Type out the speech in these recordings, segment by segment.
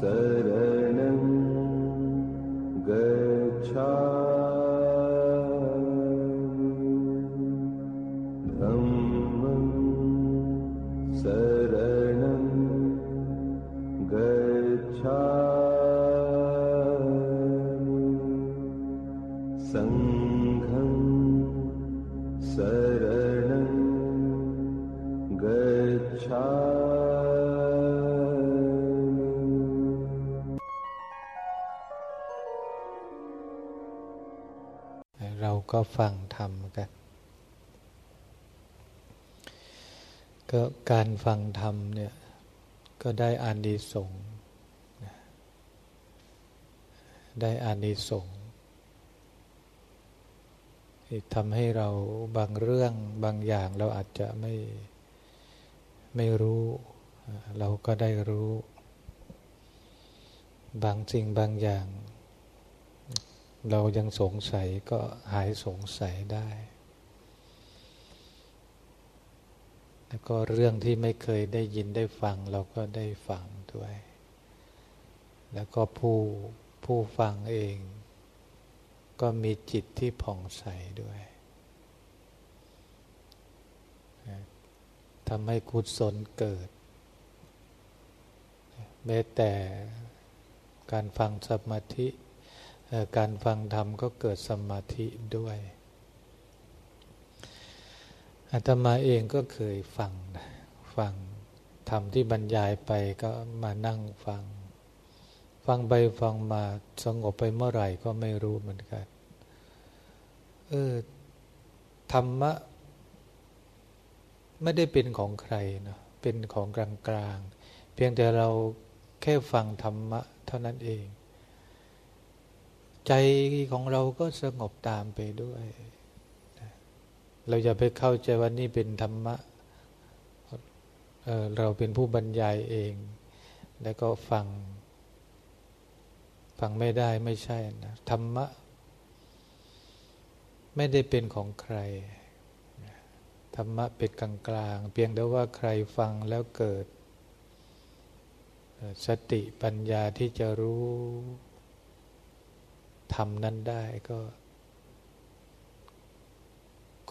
शरणं गच्छा ฟังธรรมกัน ก็การฟังธรรมเนี่ย ก็ได้อานิสงส์ได้อานิสงส์ที่ทำให้เราบางเรื่องบางอย่างเราอาจจะไม่ไม่รู้ เราก็ได้รู้ บางสิ่งบางอย่าง เรายังสงสัยก็หายสงสัยได้ แล้วก็เรื่องที่ไม่เคยได้ยินได้ฟัง เราก็ได้ฟังด้วย แล้วก็ผู้ผู้ฟังเอง ก็มีจิตที่ผ่องใสด้วยทำให้กุศลเกิดแม้แต่การฟังสมาธิ การฟังธรรมก็เกิดสมาธิด้วยอาตมาเองก็เคยฟังฟังธรรมที่บรรยายไปก็มานั่งฟัง ฟังไปฟังมาสงบไปเมื่อไหร่ก็ไม่รู้เหมือนกันเออธรรมะไม่ได้เป็นของใครเนาะเป็นของกลางๆเพียงแต่เราแค่ฟังธรรมะเท่านั้นเอง ใจของเราก็สงบตามไปด้วย เราอย่าไปเข้าใจว่านี่เป็นธรรมะเเราเป็นผู้บรรยายเอง แล้วก็ฟัง ฟังไม่ได้ไม่ใช่นะธรรมะ ไม่ได้เป็นของใคร ธรรมะเป็นกลางกลางเพียงแต่ว่าใครฟังแล้วเกิด สติปัญญาที่จะรู้ ทำนั้นได้ก็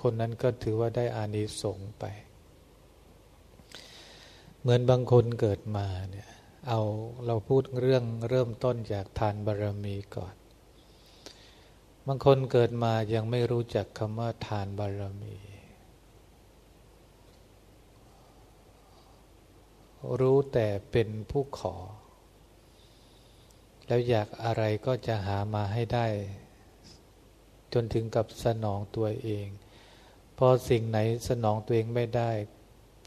คนนั้นก็ถือว่าได้อานิสงส์ไป เหมือนบางคนเกิดมาเนี่ยเอาเราพูดเรื่องเริ่มต้นจากทานบารรมีก่อน บางคนเกิดมายังไม่รู้จักคำว่าทานบารรมี รู้แต่เป็นผู้ขอ แล้วอยากอะไรก็จะหามาให้ได้ จนถึงกับสนองตัวเอง พอสิ่งไหนสนองตัวเองไม่ได้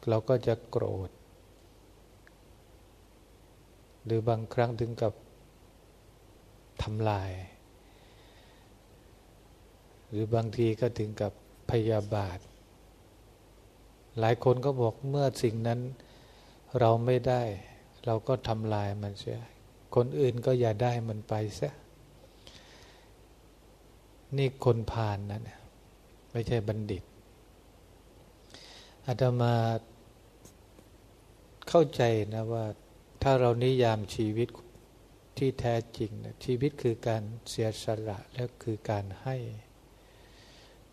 เราก็จะโกรธ หรือบางครั้งถึงกับทำลาย หรือบางทีก็ถึงกับพยาบาท หลายคนก็บอกเมื่อสิ่งนั้นเราไม่ได้ เราก็ทำลายมันเสีย คนอื่นก็อย่าได้มันไปซะนี่คนผ่านนะเนี่ยไม่ใช่บัณฑิตอาตมาเข้าใจนะว่าถ้าเรานิยามชีวิตที่แท้จริงนะชีวิตคือการเสียสละและคือการให้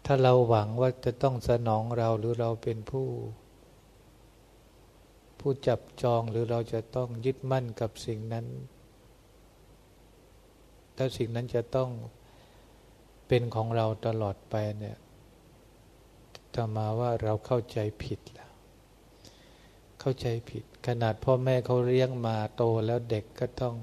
ถ้าเราหวังว่าจะต้องสนองเราหรือเราเป็นผู้ ผู้จับจองหรือเราจะต้องยึดมั่นกับสิ่งนั้น ถ้าสิ่งนั้นจะต้องเป็นของเราตลอดไปเนี่ยจะมาว่าเราเข้าใจผิดแล้ว เข้าใจผิด ขนาดพ่อแม่เขาเลี้ยงมาโตแล้วเด็กก็ต้อง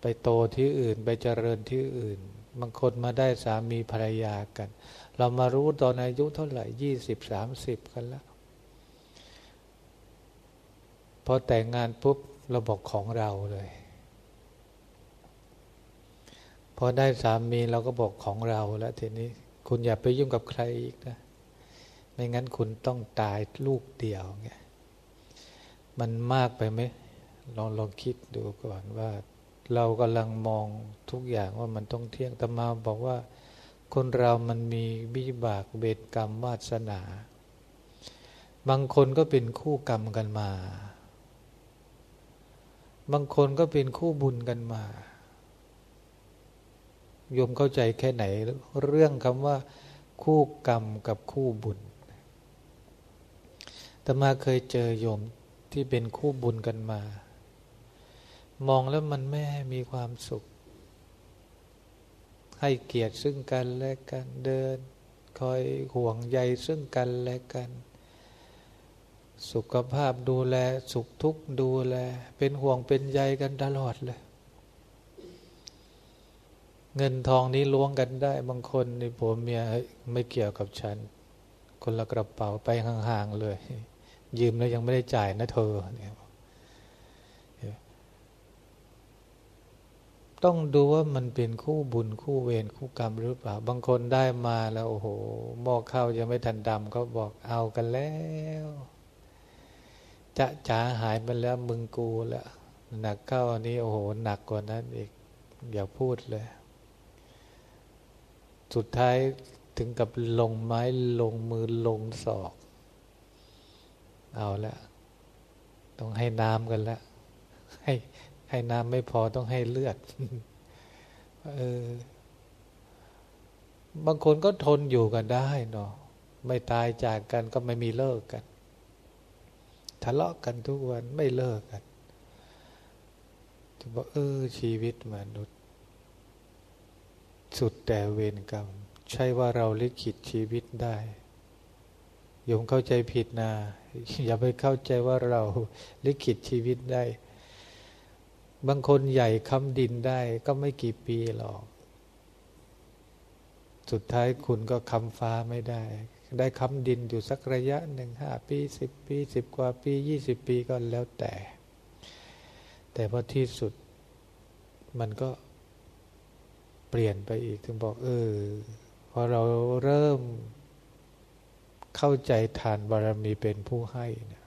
ไปโตที่อื่น ไปเจริญที่อื่น บางคนมาได้สามีภรรยากัน เรามารู้ตอนอายุเท่าไหร่ยี่สิบสามสิบกันแล้ว พอแต่งงานปุ๊บเราบอกของเราเลย พอได้สามีเราก็บอกของเราแล้วทีนี้คุณอย่าไปยุ่งกับใครอีกนะ ไม่งั้นคุณต้องตายลูกเดียวเงี้ยมันมากไปไหมลองลองคิดดูก่อนว่า เรากำลังมองทุกอย่างว่ามันต้องเที่ยงแต่มาบอกว่า คนเรามันมีวิบากเบตกรรมวาสนา บางคนก็เป็นคู่กรรมกันมา บางคนก็เป็นคู่บุญกันมา โยมเข้าใจแค่ไหน เรื่องคำว่า คู่กรรมกับคู่บุญแต่มาเคยเจอโยมที่เป็นคู่บุญกันมา มองแล้วมันไม่มีความสุข ให้เกียรติซึ่งกันและกันเดิน คอยห่วงใยซึ่งกันและกัน สุขภาพดูแลสุขทุกข์ดูแล เป็นห่วงเป็นใยกันตลอดเลย เงินทองนี้ล้วงกันได้ บางคนในผัวเมียไม่เกี่ยวกับฉัน คนละกระเป๋าไปห่างๆเลย ยืมแล้วยังไม่ได้จ่ายนะเธอเนี่ยต้องดูว่ามันเป็นคู่บุญคู่เวรคู่กรรมหรือเปล่า บางคนได้มาแล้วโอ้โหหม้อข้าวยังไม่ทันดำเขาบอกเอากันแล้ว จะจ๋าหายไปแล้วมึงกูแล้วหนักเข้าอันนี้โอ้โหหนักกว่านั้นอีกอย่าพูดเลย สุดท้ายถึงกับลงไม้ลงมือลงศอก เอาละต้องให้น้ำกันล้วให้ให้น้ำไม่พอต้องให้เลือดเออบางคนก็ทนอยู่กันได้เนาะไม่ตายจากกันก็ไม่มีเลิกกัน ทะเลาะกันทุกวันไม่เลิกกันจะบอกเออชีวิตมนุษย์ สุดแต่เวรกรรม ใช่ว่าเราลิขิตชีวิตได้โยมเข้าใจผิดนะอย่าไปเข้าใจว่าเราลิขิตชีวิตได้ บางคนใหญ่คำดินได้ก็ไม่กี่ปีหรอก สุดท้ายคุณก็คำฟ้าไม่ได้ ได้คำดินอยู่สักระยะหนึ่งห้าปีสิบปีสิบกว่าปียี่สิบปีก็แล้วแต่ แต่พอที่สุดมันก็ เปลี่ยนไปอีกถึงบอกเออพอเราเริ่มเข้าใจทานบารมีเป็นผู้ให้เนี่ย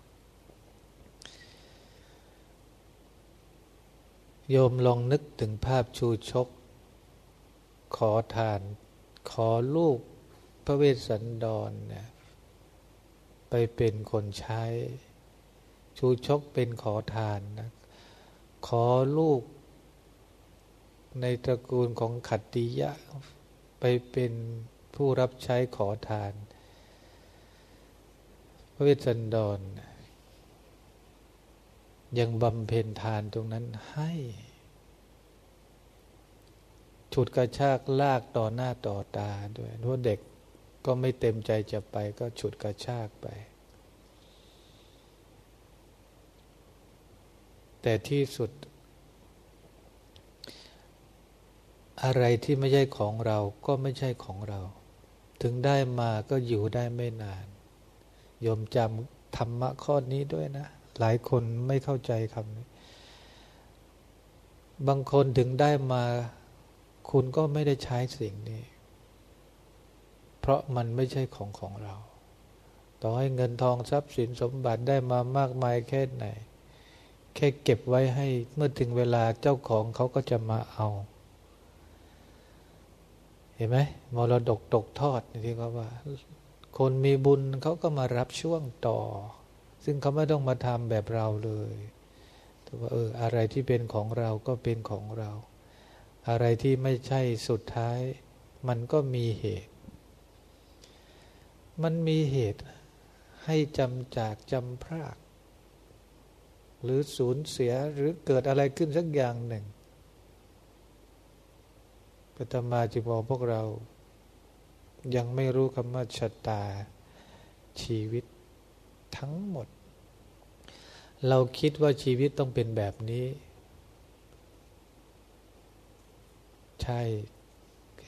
โยมลองนึกถึงภาพชูชก ขอทาน ขอลูกพระเวสสันดรเนี่ยไปเป็นคนใช้ ชูชกเป็นขอทานนะขอลูก ในตระกูลของขัตติยะ ไปเป็นผู้รับใช้ขอทาน พระเวสสันดร ยังบำเพ็ญทานตรงนั้นให้ฉุดกระชากลากต่อหน้าต่อตาด้วยเพราะเด็กก็ไม่เต็มใจจะไปก็ฉุดกระชากไป แต่ที่สุด อะไรที่ไม่ใช่ของเราก็ไม่ใช่ของเรา ถึงได้มาก็อยู่ได้ไม่นานยมจำธรรมะข้อนี้ด้วยนะ หลายคนไม่เข้าใจคำนี้ บางคนถึงได้มา คุณก็ไม่ได้ใช้สิ่งนี้ เพราะมันไม่ใช่ของของเรา ต่อให้เงินทองทรัพย์สินสมบัติได้มามากมายแค่ไหน แค่เก็บไว้ให้เมื่อถึงเวลาเจ้าของเขาก็จะมาเอา ห็นไหมมรดกตกทอดที่เขาว่า คนมีบุญเขาก็มารับช่วงต่อ ซึ่งเขาไม่ต้องมาทำแบบเราเลยแต่ว่าเอออะไรที่เป็นของเราก็เป็นของเรา อะไรที่ไม่ใช่สุดท้าย มันก็มีเหตุ มันมีเหตุให้จำจากจำพราก หรือสูญเสียหรือเกิดอะไรขึ้นสักอย่างหนึ่ง ปฐมาจิบอกพวกเรา ยังไม่รู้คำว่าชะตาชีวิตทั้งหมด เราคิดว่าชีวิตต้องเป็นแบบนี้ ใช่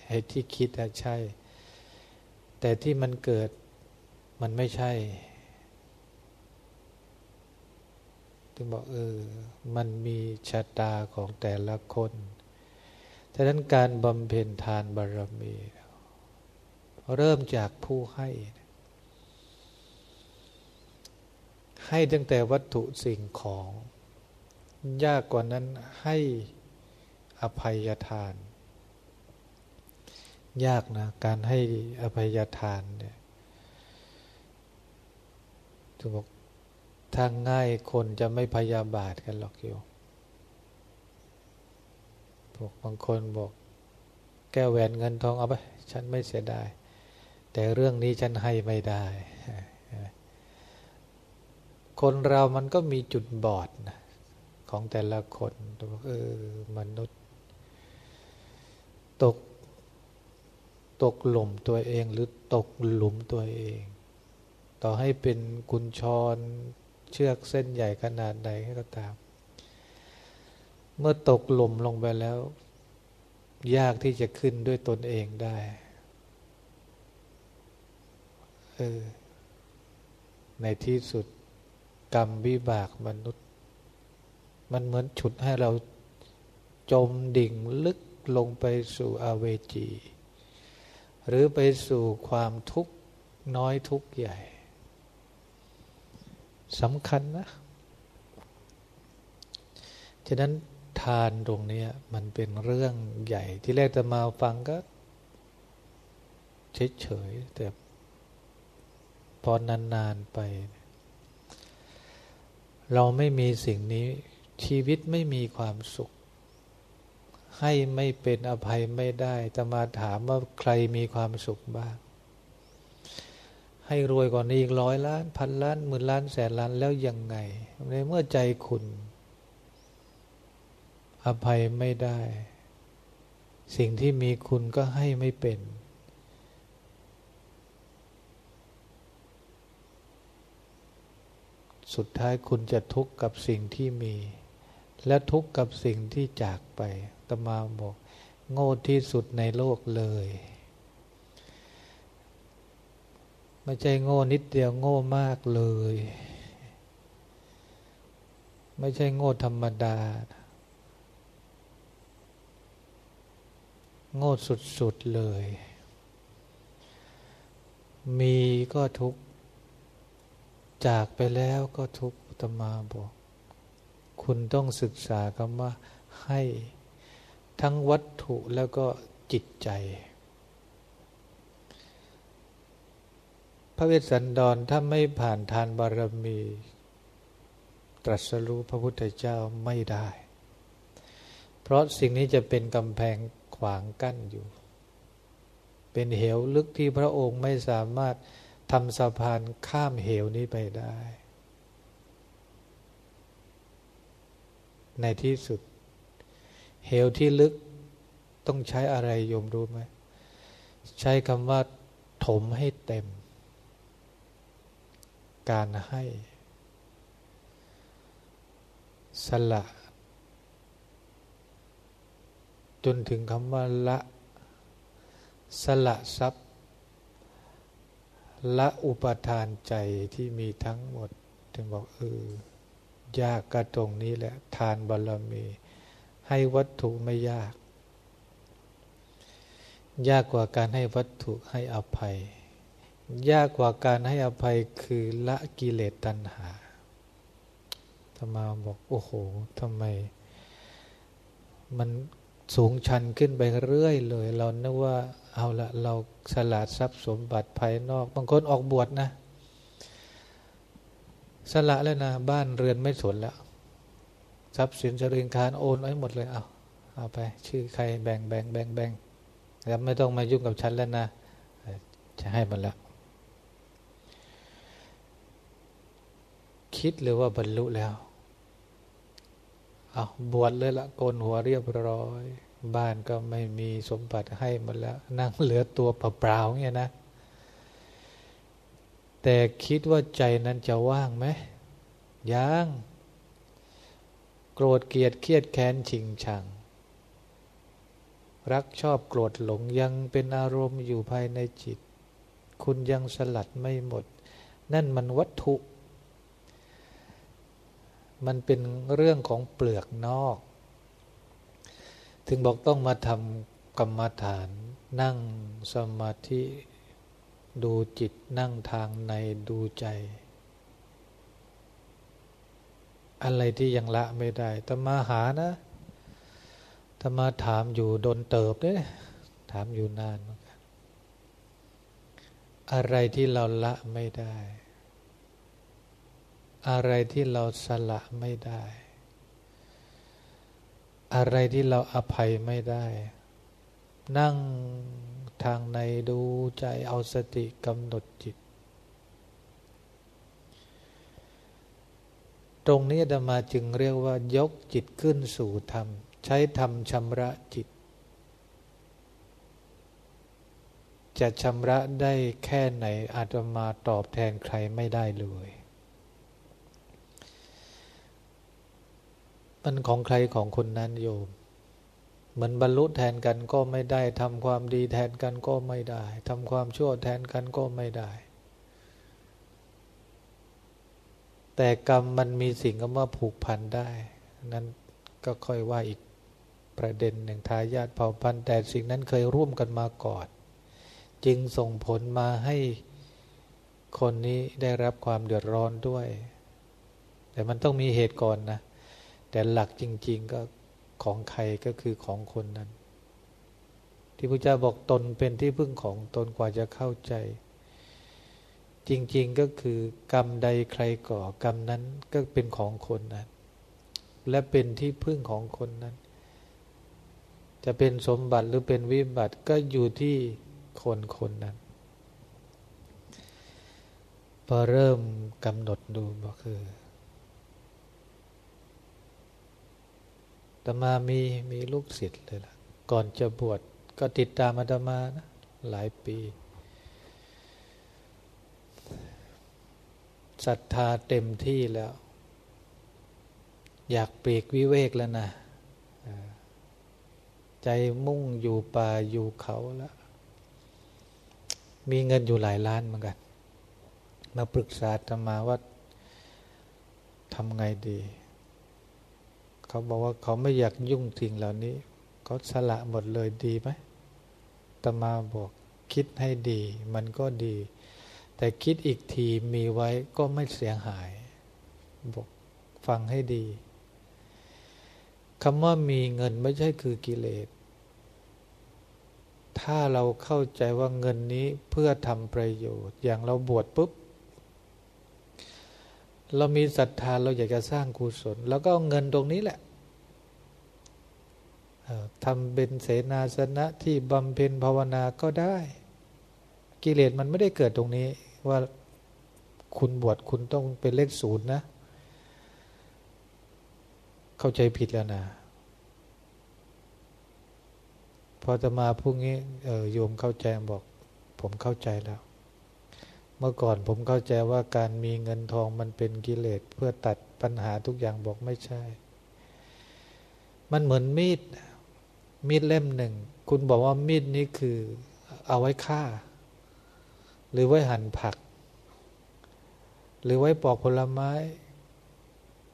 ไอ้ที่คิดอะใช่ แต่ที่มันเกิดมันไม่ใช่ถึงบอกเออ มันมีชะตาของแต่ละคน ฉะนั้นการบำเพ็ญทานบารมี เริ่มจากผู้ให้ ให้ตั้งแต่วัตถุสิ่งของ ยากกว่านั้นให้อภัยทาน ยากนะ การให้อภัยทานเนี่ยจะบอกทางง่ายคนจะไม่พยาบาทกันหรอกโย บอกบางคนบอก แก้วแหวนเงินทองเอาไป ฉันไม่เสียดายแต่เรื่องนี้ฉันให้ไม่ได้ คนเรามันก็มีจุดบอดนะของแต่ละคนเออมนุษย์ ตก ตกหลุมตัวเอง หรือตกหลุมตัวเอง ต่อให้เป็นกุญชรเชือกเส้นใหญ่ขนาดใดก็ตาม เมื่อตกหลุมลงไปแล้ว ยากที่จะขึ้นด้วยตนเองได้เออในที่สุดกรรมวิบากมนุษย์ มันเหมือนฉุดให้เราจมดิ่งลึกลงไปสู่อาเวจี หรือไปสู่ความทุกข์น้อยทุกข์ใหญ่สำคัญนะ ฉะนั้น ทานตรงนี้มันเป็นเรื่องใหญ่ที่แรกจะมาฟังก็เฉยๆแต่พอนานๆไป เราไม่มีสิ่งนี้ชีวิตไม่มีความสุข ให้ไม่เป็นอภัยไม่ได้จะมาถามว่าใครมีความสุขบ้าง ให้รวยกว่านี้อีกร้อยล้าน พันล้านหมื่นล้านแสนล้านแล้วยังไง ในเมื่อใจคุณ อภัยไม่ได้ สิ่งที่มีคุณก็ให้ไม่เป็น สุดท้ายคุณจะทุกข์กับสิ่งที่มี และทุกข์กับสิ่งที่จากไปตมาบอก โง่ที่สุดในโลกเลย ไม่ใช่โง่นิดเดียวโง่มากเลย ไม่ใช่โง่ธรรมดา โง่สุดๆเลย มีก็ทุกจากไปแล้วก็ทุกตมาบอก คุณต้องศึกษาคำว่าให้ทั้งวัตถุแล้วก็จิตใจ พระเวสสันดรถ้าไม่ผ่านทานบารมี ตรัสรู้พระพุทธเจ้าไม่ได้ เพราะสิ่งนี้จะเป็นกำแพง วางกั้นอยู่ เป็นเหวลึกที่พระองค์ไม่สามารถทำสะพานข้ามเหวนี้ไปได้ ในที่สุด เหวที่ลึกต้องใช้อะไรโยมรู้ไหม ใช้คำว่า ถมให้เต็ม การให้ สละ จนถึงคำว่าละสละทรัพย์ละอุปทานใจที่มีทั้งหมด ถึงบอกเออยากกระตรงนี้แหละ ทานบารมี ให้วัตถุไม่ยาก ยากกว่าการให้วัตถุให้อภัย ยากกว่าการให้อภัยคือละกิเลสตัณหาธรรมาบอก โอ้โหทำไม มัน สูงชันขึ้นไปเรื่อยเลย เรานึกว่าเอาละเราสละทรัพย์สมบัติภายนอก บางคนออกบวชนะ สละแล้วนะ บ้านเรือนไม่สนแล้วทรัพย์สินจริญคารโอนไว้หมดเลยเอาเอาไป ชื่อใครแบ่งแบ่งแบ่งแบ่งแล้วไม่ต้องมายุ่งกับฉันแล้วนะจะให้มันละคิดหรือว่าบรรลุแล้ว เอาบวชเลยละโกนหัวเรียบร้อย บ้านก็ไม่มีสมบัติให้หมดแล้ว นั่งเหลือตัวเปล่าๆเงี้ยนะ แต่คิดว่าใจนั้นจะว่างไหมยังโกรธเกลียดเครียดแค้นชิงชัง รักชอบโกรธหลงยังเป็นอารมณ์อยู่ภายในจิต คุณยังสลัดไม่หมด นั่นมันวัตถุ มันเป็นเรื่องของเปลือกนอก ถึงบอกต้องมาทำกรรมฐาน นั่งสมาธิดูจิตนั่งทางในดูใจ อะไรที่ยังละไม่ได้ตมาหานะตมาถามอยู่โดนเติบเนี่ยถามอยู่นานอะไรที่เราละไม่ได้ อะไรที่เราสละไม่ได้ อะไรที่เราอภัยไม่ได้ นั่งทางในดูใจเอาสติกำหนดจิต ตรงนี้ธรรมาจึงเรียกว่ายกจิตขึ้นสู่ธรรม ใช้ธรรมชำระจิต จะชำระได้แค่ไหนอาตมาตอบแทนใครไม่ได้เลย มันของใครของคนนั้นโยมเหมือนบรรลุแทนกันก็ไม่ได้ทำความดีแทนกันก็ไม่ได้ทำความชั่วแทนกันก็ไม่ได้ แต่กรรมมันมีสิ่งก็ว่าผูกพันได้ นั้นก็ค่อยว่าอีกประเด็นหนึ่งทายาทเผ่าพันธุ์แต่สิ่งนั้นเคยร่วมกันมาก่อน จึงส่งผลมาให้คนนี้ได้รับความเดือดร้อนด้วย แต่มันต้องมีเหตุก่อนนะ แต่หลักจริง ๆก็ของใครก็คือของคนนั้น ที่พระเจ้าบอกตนเป็นที่พึ่งของตนกว่าจะเข้าใจ จริง ๆก็คือกรรมใดใครก่อกรรมนั้นก็เป็นของคนนั้น และเป็นที่พึ่งของคนนั้น จะเป็นสมบัติหรือเป็นวิบัติก็อยู่ที่คนคนนั้น พอเริ่มกำหนดดูก็คือ ตมามีมีลูกศิษย์เลยล่ะ ก่อนจะบวชก็ติดตามอาตมานะหลายปีศรัทธาเต็มที่แล้ว อยากเปรีกวิเวกแล้วนะใจมุ่งอยู่ป่าอยู่เขาแล้ว มีเงินอยู่หลายล้านเหมือนกัน มาปรึกษาธรรมาว่าทำไงดี เขาบอกว่าเขาไม่อยากยุ่งสิ่งเหล่านี้ เขาสละหมดเลยดีไหมตมาบอกคิดให้ดี มันก็ดี แต่คิดอีกทีมีไว้ก็ไม่เสียหาย บอกฟังให้ดีคำว่ามีเงินไม่ใช่คือกิเลส ถ้าเราเข้าใจว่าเงินนี้เพื่อทำประโยชน์ อย่างเราบวชปุ๊บ เรามีศรัทธาเราอยากจะสร้างกุศลแล้วก็เอาเงินตรงนี้แหละทำเป็นเสนาสนะที่บำเพ็ญภาวนาก็ได้ กิเลสมันไม่ได้เกิดตรงนี้ว่าคุณบวชคุณต้องเป็นเลขศูนย์นะ เข้าใจผิดแล้วนะ พอจะมาพรุ่งนี้โยมเข้าใจบอก ผมเข้าใจแล้ว มื่อก่อนผมเข้าใจว่าการมีเงินทองมันเป็นกิเลสเพื่อตัดปัญหาทุกอย่างบอกไม่ใช่ มันเหมือนมีด มีดเล่มหนึ่ง คุณบอกว่ามีดนี้คือเอาไว้ฆ่า หรือไว้หั่นผัก หรือไว้ปอกผลไม้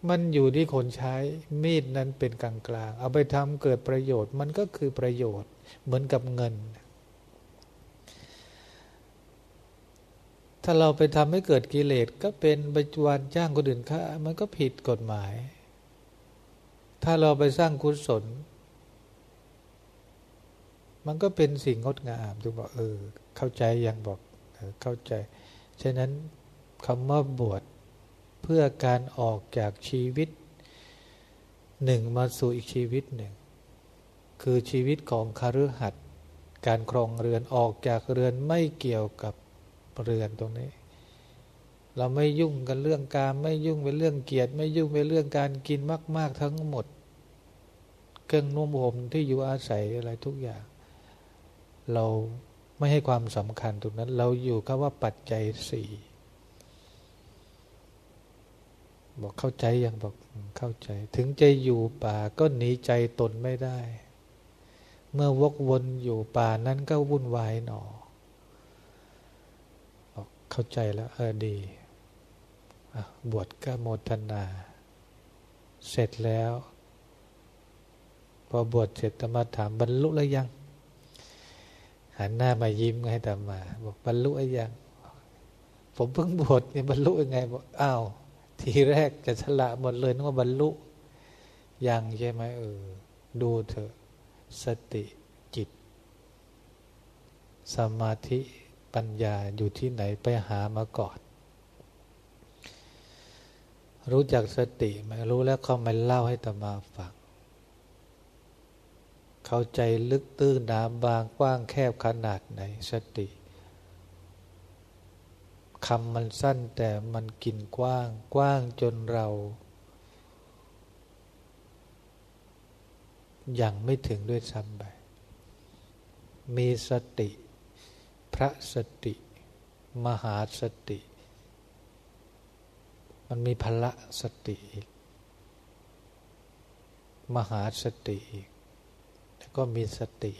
มันอยู่ที่คนใช้มีดนั้นเป็นกลางๆ เอาไปทำเกิดประโยชน์ มันก็คือประโยชน์เหมือนกับเงิน ถ้าเราไปทำให้เกิดกิเลสก็เป็นไปวานจ้างคนอื่นฆ่ามันก็ผิดกฎหมาย ถ้าเราไปสร้างกุศล มันก็เป็นสิ่งงดงามถึงบอกเออ เข้าใจยังบอกเออเข้าใจ ฉะนั้นคำว่าบวชเพื่อการออกจากชีวิตหนึ่งมาสู่อีกชีวิตหนึ่ง คือชีวิตของคารือหัดการครองเรือนออกจากเรือนไม่เกี่ยวกับ เรือนตรงนี้ เราไม่ยุ่งกันเรื่องการไม่ยุ่งเป็นเรื่องเกียรติไม่ยุ่งเป็นเรื่องการกินมาก ๆ ทั้งหมด เครื่องนุ่มห่มที่อยู่อาศัยอะไรทุกอย่าง เราไม่ให้ความสำคัญตรงนั้น เราอยู่กับว่าปัจจัยสี่บอกเข้าใจยังบอกเข้าใจ ถึงจะอยู่ป่าก็หนีใจตนไม่ได้ เมื่อวกวนอยู่ป่านั้นก็วุ่นวายหนอ เข้าใจแล้วเออดีบวชก็โมทนา เสร็จแล้ว พอบวชเสร็จตมาถามบรรลุแล้วยัง หันหน้ามายิ้มให้ตมา บอกบรรลุแล้วยัง ผมเพิ่งบวชเนี่ยบรรลุยังไงบอกอ้าวทีแรกจะฉละหมดเลยนึกว่าบรรลุยังใช่ไหมเออดูเถอะสติจิต สมาธิ ปัญญาอยู่ที่ไหนไปหามาก่อน รู้จักสติไหมรู้แล้วเขามาเล่าให้ตมาฟังเข้าใจลึกตื้นหนาบางกว้างแคบขนาดไหนสติคำมันสั้นแต่มันกินกว้างกว้างจนเรา ยังไม่ถึงด้วยซ้ำไปมีสติ พระสติ มหาสติ มันมีพละสติอีก มหาสติอีก แล้วก็มีสติ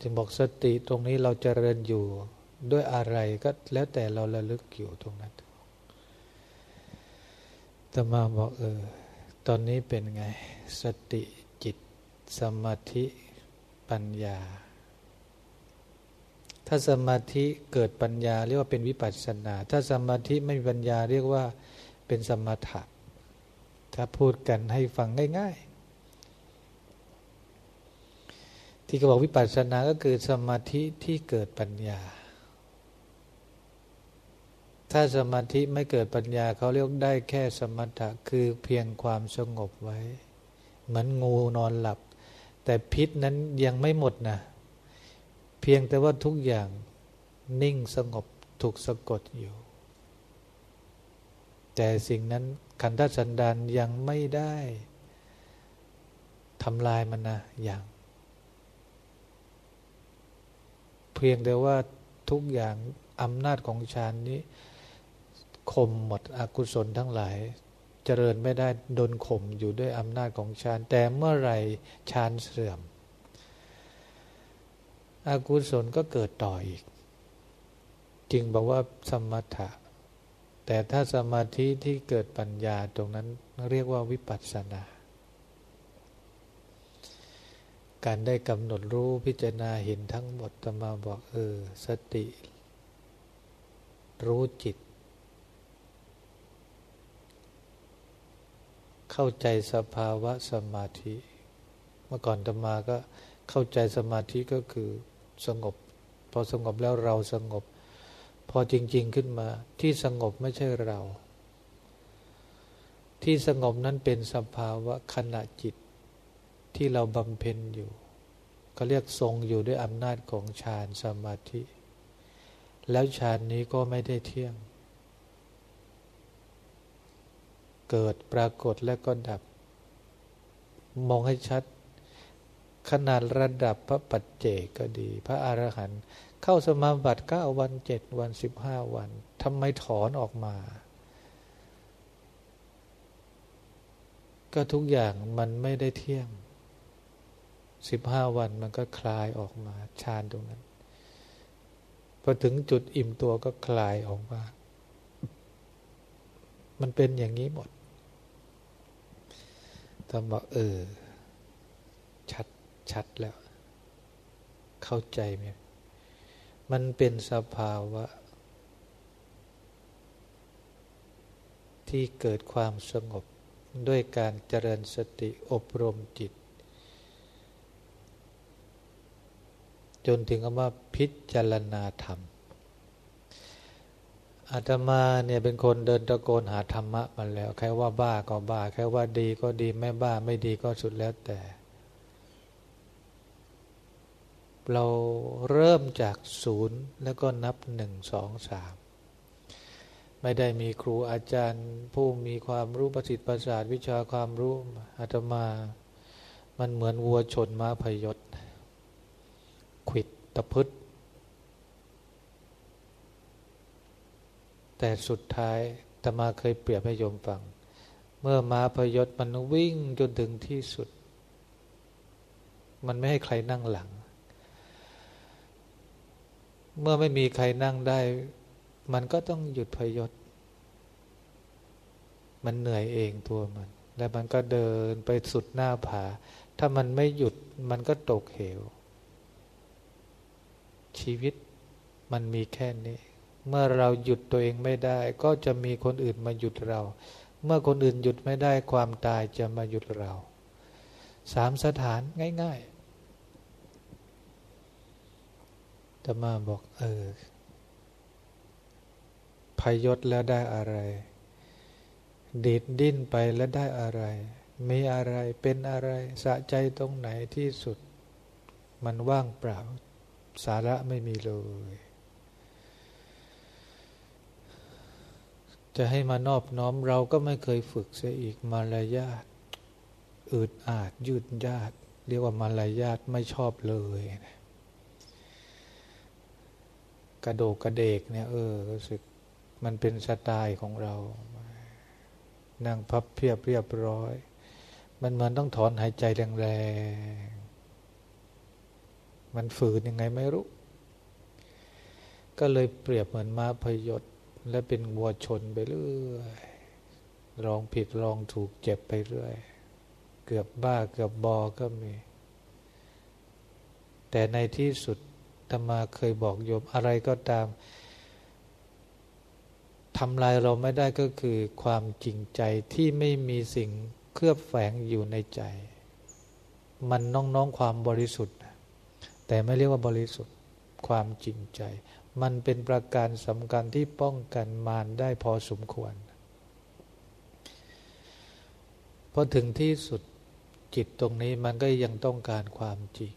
จึงบอกสติตรงนี้เราจเจริญอยู่ด้วยอะไรก็แล้วแต่เราระลึกอยู่ตรงนั้นแต่มาบอกเออ ตอนนี้เป็นไง สติจิตสมาธิ ปัญญา ถ้าสมาธิเกิดปัญญาเรียกว่าเป็นวิปัสสนา ถ้าสมาธิไม่มีปัญญาเรียกว่าเป็นสมถะ ถ้าพูดกันให้ฟังง่าย ๆ ที่เขาบอกวิปัสสนาก็คือสมาธิที่เกิดปัญญา ถ้าสมาธิไม่เกิดปัญญาเขาเรียกได้แค่สมถะคือเพียงความสงบไว้ เหมือนงูนอนหลับ แต่พิษนั้นยังไม่หมดนะ เพียงแต่ว่าทุกอย่างนิ่งสงบถูกสะกดอยู่ แต่สิ่งนั้นขันธสันดานยังไม่ได้ทำลายมันนะอย่าง เพียงแต่ว่าทุกอย่างอำนาจของฌานนี้ข่มหมดอกุศลทั้งหลาย เจริญไม่ได้โดนข่มอยู่ด้วยอำนาจของฌานแต่เมื่อไรฌานเสื่อมอกุศลก็เกิดต่ออีก จึงบอกว่าสมถะ แต่ถ้าสมาธิที่เกิดปัญญาตรงนั้นเรียกว่าวิปัสสนา การได้กำหนดรู้พิจารณาเห็นทั้งหมดตมาบอกเออสติ รู้จิต เข้าใจสภาวะสมาธิ เมื่อก่อนตมาก็เข้าใจสมาธิก็คือสงบ พอสงบแล้วเราสงบ พอจริง ๆขึ้นมา ที่สงบไม่ใช่เรา ที่สงบนั้นเป็นสภาวะขณะจิตที่เราบำเพ็ญอยู่เขาเรียกทรงอยู่ด้วยอำนาจของฌานสมาธิ แล้วฌานนี้ก็ไม่ได้เที่ยง เกิดปรากฏและก็ดับ มองให้ชัด ขนาดระดับพระปัจเจกก็ดี พระอรหันต์เข้าสมาบัติเก้าวันเจ็ดวันสิบห้าวันทำไมถอนออกมา ก็ทุกอย่างมันไม่ได้เที่ยงสิบห้าวันมันก็คลายออกมาชานตรงนั้นพอถึงจุดอิ่มตัวก็คลายออกมา มันเป็นอย่างนี้หมด ทำบอกเออ ชัดชัดแล้ว เข้าใจไหมมันเป็นสภาวะ ที่เกิดความสงบด้วยการเจริญสติอบรมจิต จนถึงคำว่าพิจารณาธรรม อาตมาเนี่ยเป็นคนเดินตะโกนหาธรรมะมาแล้ว แค่ว่าบ้าก็บ้า แค่ว่าดีก็ดีไม่บ้าไม่ดีก็สุดแล้วแต่ เราเริ่มจากศูนย์แล้วก็นับหนึ่งสองสามไม่ได้มีครูอาจารย์ ผู้มีความรู้ประสิทธิ์ประสาทวิชาความรู้อาตมา มันเหมือนวัวชนม้าพยศขิดตะพึด แต่สุดท้ายตมาเคยเปรียบให้โยมฟัง เมื่อม้าพยศมันวิ่งจนถึงที่สุด มันไม่ให้ใครนั่งหลัง เมื่อไม่มีใครนั่งได้ มันก็ต้องหยุดพยศ มันเหนื่อยเองตัวมัน แล้วมันก็เดินไปสุดหน้าผา ถ้ามันไม่หยุดมันก็ตกเหว ชีวิตมันมีแค่นี้ เมื่อเราหยุดตัวเองไม่ได้ ก็จะมีคนอื่นมาหยุดเรา เมื่อคนอื่นหยุดไม่ได้ความตายจะมาหยุดเราสามสถานง่ายๆตมาบอกเออพยศแล้วได้อะไรดีดดิ้นไปแล้วได้อะไร มีอะไรเป็นอะไรสะใจตรงไหนที่สุด มันว่างเปล่า สาระไม่มีเลย จะให้มานอบน้อมเราก็ไม่เคยฝึกเสียอีกมารยาทอืดอาดยืดยาดเรียกว่ามารยาทไม่ชอบเลย กระโดกกระเดกเนี่ย เออรู้สึกมันเป็นสไตล์ของเรา นั่งพับเพียบเรียบร้อย มันเหมือนต้องถอนหายใจแรงๆ มันฝืนยังไงไม่รู้ ก็เลยเปรียบเหมือนม้าพยศ และเป็นวัวชนไปเรื่อยลองผิดลองถูกเจ็บไปเรื่อย เกือบบ้าเกือบบอก็มี แต่ในที่สุดธรรมาเคยบอกโยมอะไรก็ตามทำลายเราไม่ได้ก็คือความจริงใจที่ไม่มีสิ่งเคลือบแฝงอยู่ในใจ มันน้องๆความบริสุทธิ์ แต่ไม่เรียกว่าบริสุทธิ์ ความจริงใจ มันเป็นประการสำคัญที่ป้องกันมารได้พอสมควร พอถึงที่สุดจิตตรงนี้มันก็ยังต้องการความจริง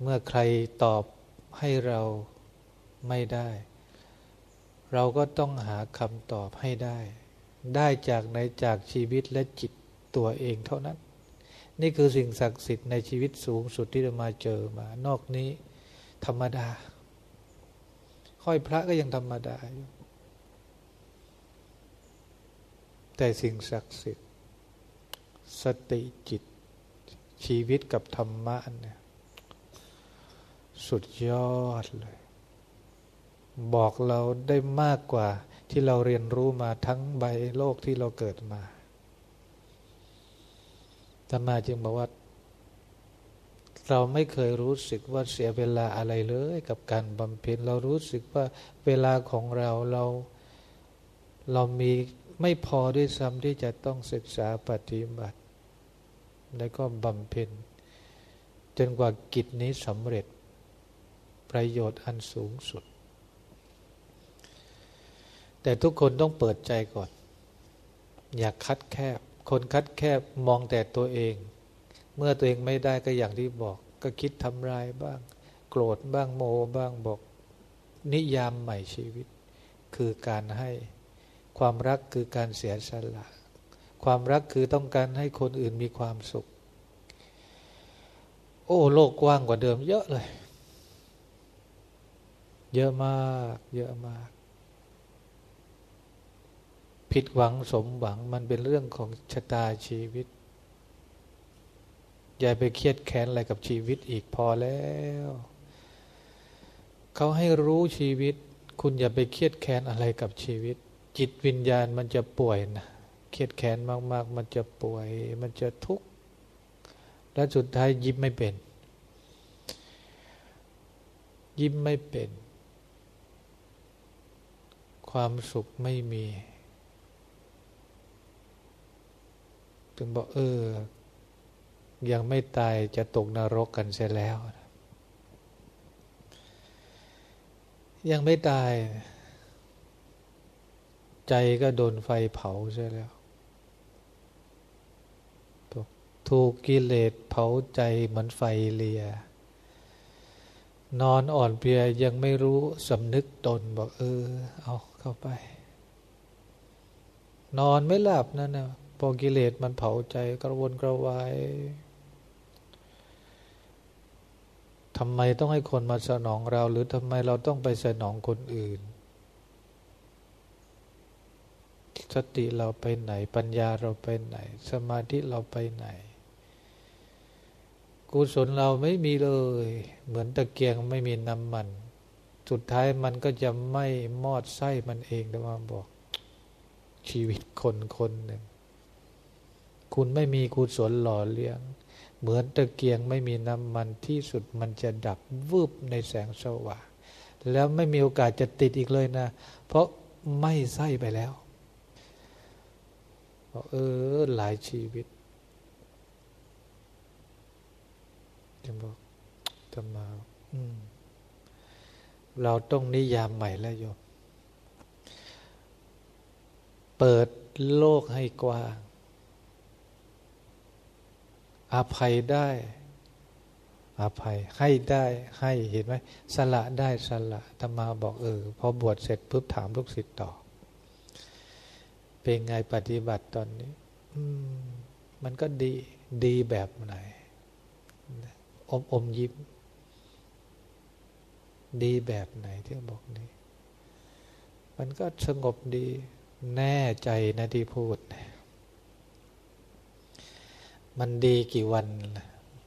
เมื่อใครตอบให้เราไม่ได้ เราก็ต้องหาคำตอบให้ได้ ได้จากในจากชีวิตและจิตตัวเองเท่านั้น นี่คือสิ่งศักดิ์สิทธิ์ในชีวิตสูงสุดที่เรามาเจอมานอกนี้ ธรรมดาค่อยพระก็ยังธรรมดาอยู่แต่สิ่งศักดิ์สิทธิ์ สติจิต ชีวิตกับธรรมะเนี่ยสุดยอดเลย บอกเราได้มากกว่าที่เราเรียนรู้มาทั้งใบโลกที่เราเกิดมาธรรมาจึงบอกว่า เราไม่เคยรู้สึกว่าเสียเวลาอะไรเลย กับการบำเพ็ญเรารู้สึกว่าเวลาของเราเราเรามีไม่พอด้วยซ้ำที่จะต้องศึกษาปฏิบัติ แล้วก็บำเพ็ญจนกว่ากิจนี้สำเร็จประโยชน์อันสูงสุด แต่ทุกคนต้องเปิดใจก่อน อย่าคัดแคบ คนคัดแคบมองแต่ตัวเอง เมื่อตัวเองไม่ได้ก็อย่างที่บอก ก็คิดทำลายบ้าง โกรธบ้างโมบ้างบอก นิยามใหม่ชีวิต คือการให้ความรักคือการเสียสละความรักคือต้องการให้คนอื่นมีความสุข โอ้ โลกกว้างกว่าเดิมเยอะเลย เยอะมาก เยอะมาก ผิดหวังสมหวังมันเป็นเรื่องของชะตาชีวิต อย่าไปเครียดแค้นอะไรกับชีวิตอีกพอแล้วเขาให้รู้ชีวิต คุณอย่าไปเครียดแค้นอะไรกับชีวิต จิตวิญญาณมันจะป่วยนะเครียดแค้นมากๆ มันจะป่วย มันจะทุกข์และสุดท้ายยิ้มไม่เป็น ยิ้มไม่เป็น ความสุขไม่มี ถึงบอกเออ ยังไม่ตายจะตกนรกกันเสียแล้ว ยังไม่ตาย ใจก็โดนไฟเผาใช่แล้ว ถูกกิเลสเผาใจเหมือนไฟเลีย นอนอ่อนเพลียยังไม่รู้สำนึกตนบอกเออ เอาเข้าไป นอนไม่หลับนั่นนะพอกิเลสมันเผาใจกระวนกระวาย ทำไมต้องให้คนมาสนองเรา หรือทำไมเราต้องไปสนองคนอื่น สติเราไปไหน ปัญญาเราไปไหน สมาธิเราไปไหน กุศลเราไม่มีเลย เหมือนตะเกียงไม่มีน้ำมัน สุดท้ายมันก็จะไม่มอดไส้มันเองแต่ว่าบอก ชีวิตคนคนหนึ่ง คุณไม่มีกุศลหล่อเลี้ยง เหมือนตะเกียงไม่มีน้ำมันที่สุดมันจะดับวืบในแสงสว่างแล้วไม่มีโอกาสจะติดอีกเลยนะ เพราะไม่ไส้ไปแล้วเออหลายชีวิตจะบอกจะมาเราต้องนิยามใหม่แล้วโยม เปิดโลกให้กว้าง อภัยได้ อภัยให้ได้ให้เห็นไหมสละได้สละธรรมาบอกเออพอบวชเสร็จปุ๊บถามลูกศิษย์ต่อ เป็นไงปฏิบัติตอนนี้ อืม มันก็ดีดีแบบไหน อมอมยิ้ม ดีแบบไหนที่บอกนี้ มันก็สงบดีแน่ใจนะที่พูด มันดีกี่วัน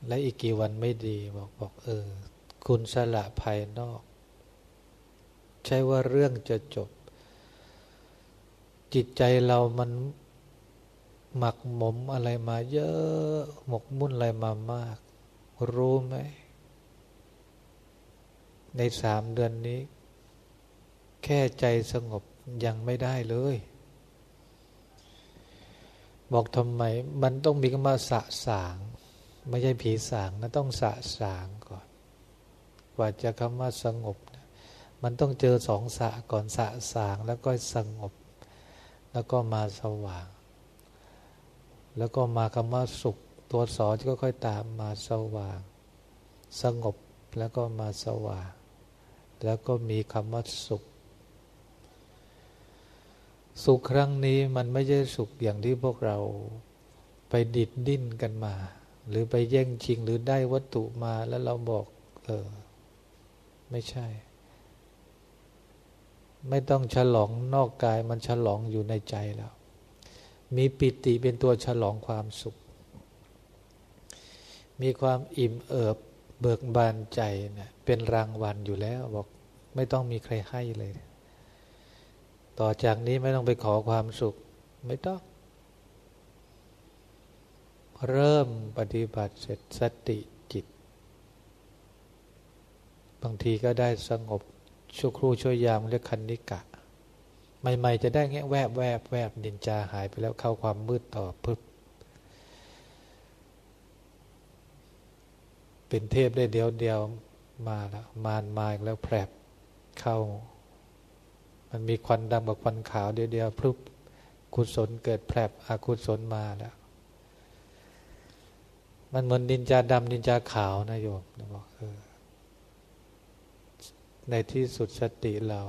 และอีกกี่วันไม่ดีบอกบอกเออ คุณสละภายนอก ใช่ว่าเรื่องจะจบ จิตใจเรามันหมักหมมอะไรมาเยอะ หมกมุ่นอะไรมามาก รู้ไหม ในสามเดือนนี้ แค่ใจสงบยังไม่ได้เลย บอกทำไม มันต้องมีคำว่าสะสาง ไม่ใช่ผีสางนะต้องสะสางก่อน กว่าจะคำว่าสงบนะมันต้องเจอสองสะก่อนสะสางแล้วก็สงบ แล้วก็มาสว่าง แล้วก็มาคำว่าสุข ตัวสอที่ก็ค่อยตามมาสว่าง สงบแล้วก็มาสว่าง แล้วก็มีคำว่าสุข สุขครั้งนี้มันไม่ใช่สุขอย่างที่พวกเราไปดิดดิ้นกันมา หรือไปแย่งชิงหรือได้วัตถุมาแล้วเราบอก เออ ไม่ใช่ ไม่ต้องฉลองนอกกายมันฉลองอยู่ในใจแล้ว มีปิติเป็นตัวฉลองความสุข มีความอิ่มเอิบเบิกบานใจเนะี่ยเป็นรางวัลอยู่แล้ว บอก ไม่ต้องมีใครให้เลย ต่อจากนี้ไม่ต้องไปขอความสุข ไม่ต้อง เริ่มปฏิบัติเสร็จสติจิต บางทีก็ได้สงบชั่วครู่ชั่วยามเรียกคันนิกะ ใหม่ ๆ จะได้เงี้ยแวบแวบแวบดินจาหายไปแล้วเข้าความมืดต่อพึบเป็นเทพได้เดียวเดียวมาแล้วมานมาอีกแล้วแผลบเข้า มันมีควันดำกับควันขาวเดียวเดียวพึบกุศลเกิดแผลบอกุศลมาแล้ว มันเหมือนดินจาดำดินจาขาวนะโยมบอกเออในที่สุดสติเรา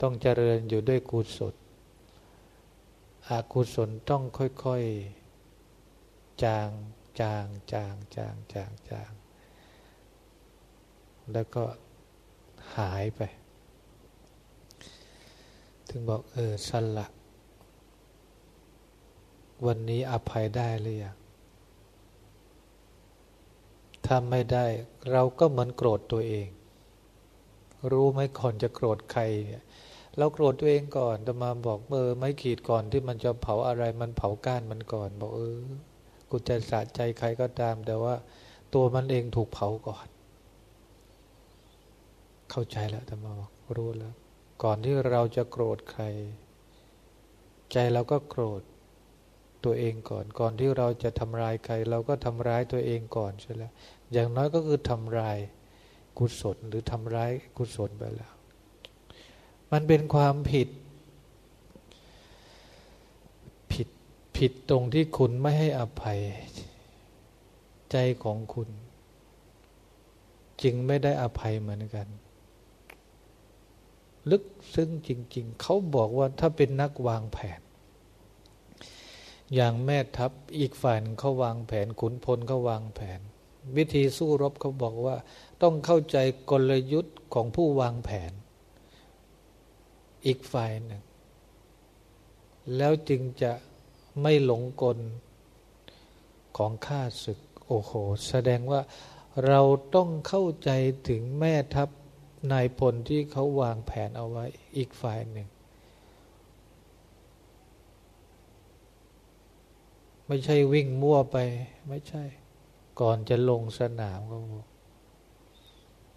ต้องเจริญอยู่ด้วยกุศลอากุศลต้องค่อยๆ จางจางจางจางจางจาง แล้วก็หายไป ถึงบอกเออสละ วันนี้อภัยได้หรือยังถ้าไม่ได้เราก็เหมือนโกรธตัวเอง รู้ไหมก่อนจะโกรธใครเนี่ยเราโกรธตัวเองก่อนแต่มาบอกเออไม่ขีดก่อนที่มันจะเผาอะไรมันเผาก้านมันก่อน บอกเออกูจะสะใจใครก็ตาม แต่ว่าตัวมันเองถูกเผาก่อน เข้าใจแล้วแต่มาบอกรู้แล้ว ก่อนที่เราจะโกรธใคร ใจเราก็โกรธตัวเองก่อน ก่อนที่เราจะทำร้ายใคร เราก็ทำร้ายตัวเองก่อนใช่แล้ว อย่างน้อยก็คือทำลายกุศลหรือทำร้ายกุศลไปแล้ว มันเป็นความผิด ผิดผิดตรงที่คุณไม่ให้อภัย ใจของคุณ จึงไม่ได้อภัยเหมือนกัน ลึกซึ้งจริง ๆ เขาบอกว่าถ้าเป็นนักวางแผน อย่างแม่ทัพอีกฝ่ายเขาวางแผนขุนพลเขาวางแผน วิธีสู้รบเขาบอกว่า ต้องเข้าใจกลยุทธ์ของผู้วางแผน อีกฝ่ายหนึ่ง แล้วจึงจะไม่หลงกลของข้าศึก โอ้โห แสดงว่าเราต้องเข้าใจถึงแม่ทัพ นายพลที่เขาวางแผนเอาไว้อีกฝ่ายหนึ่ง ไม่ใช่วิ่งมั่วไป ไม่ใช่ ก่อนจะลงสนามก็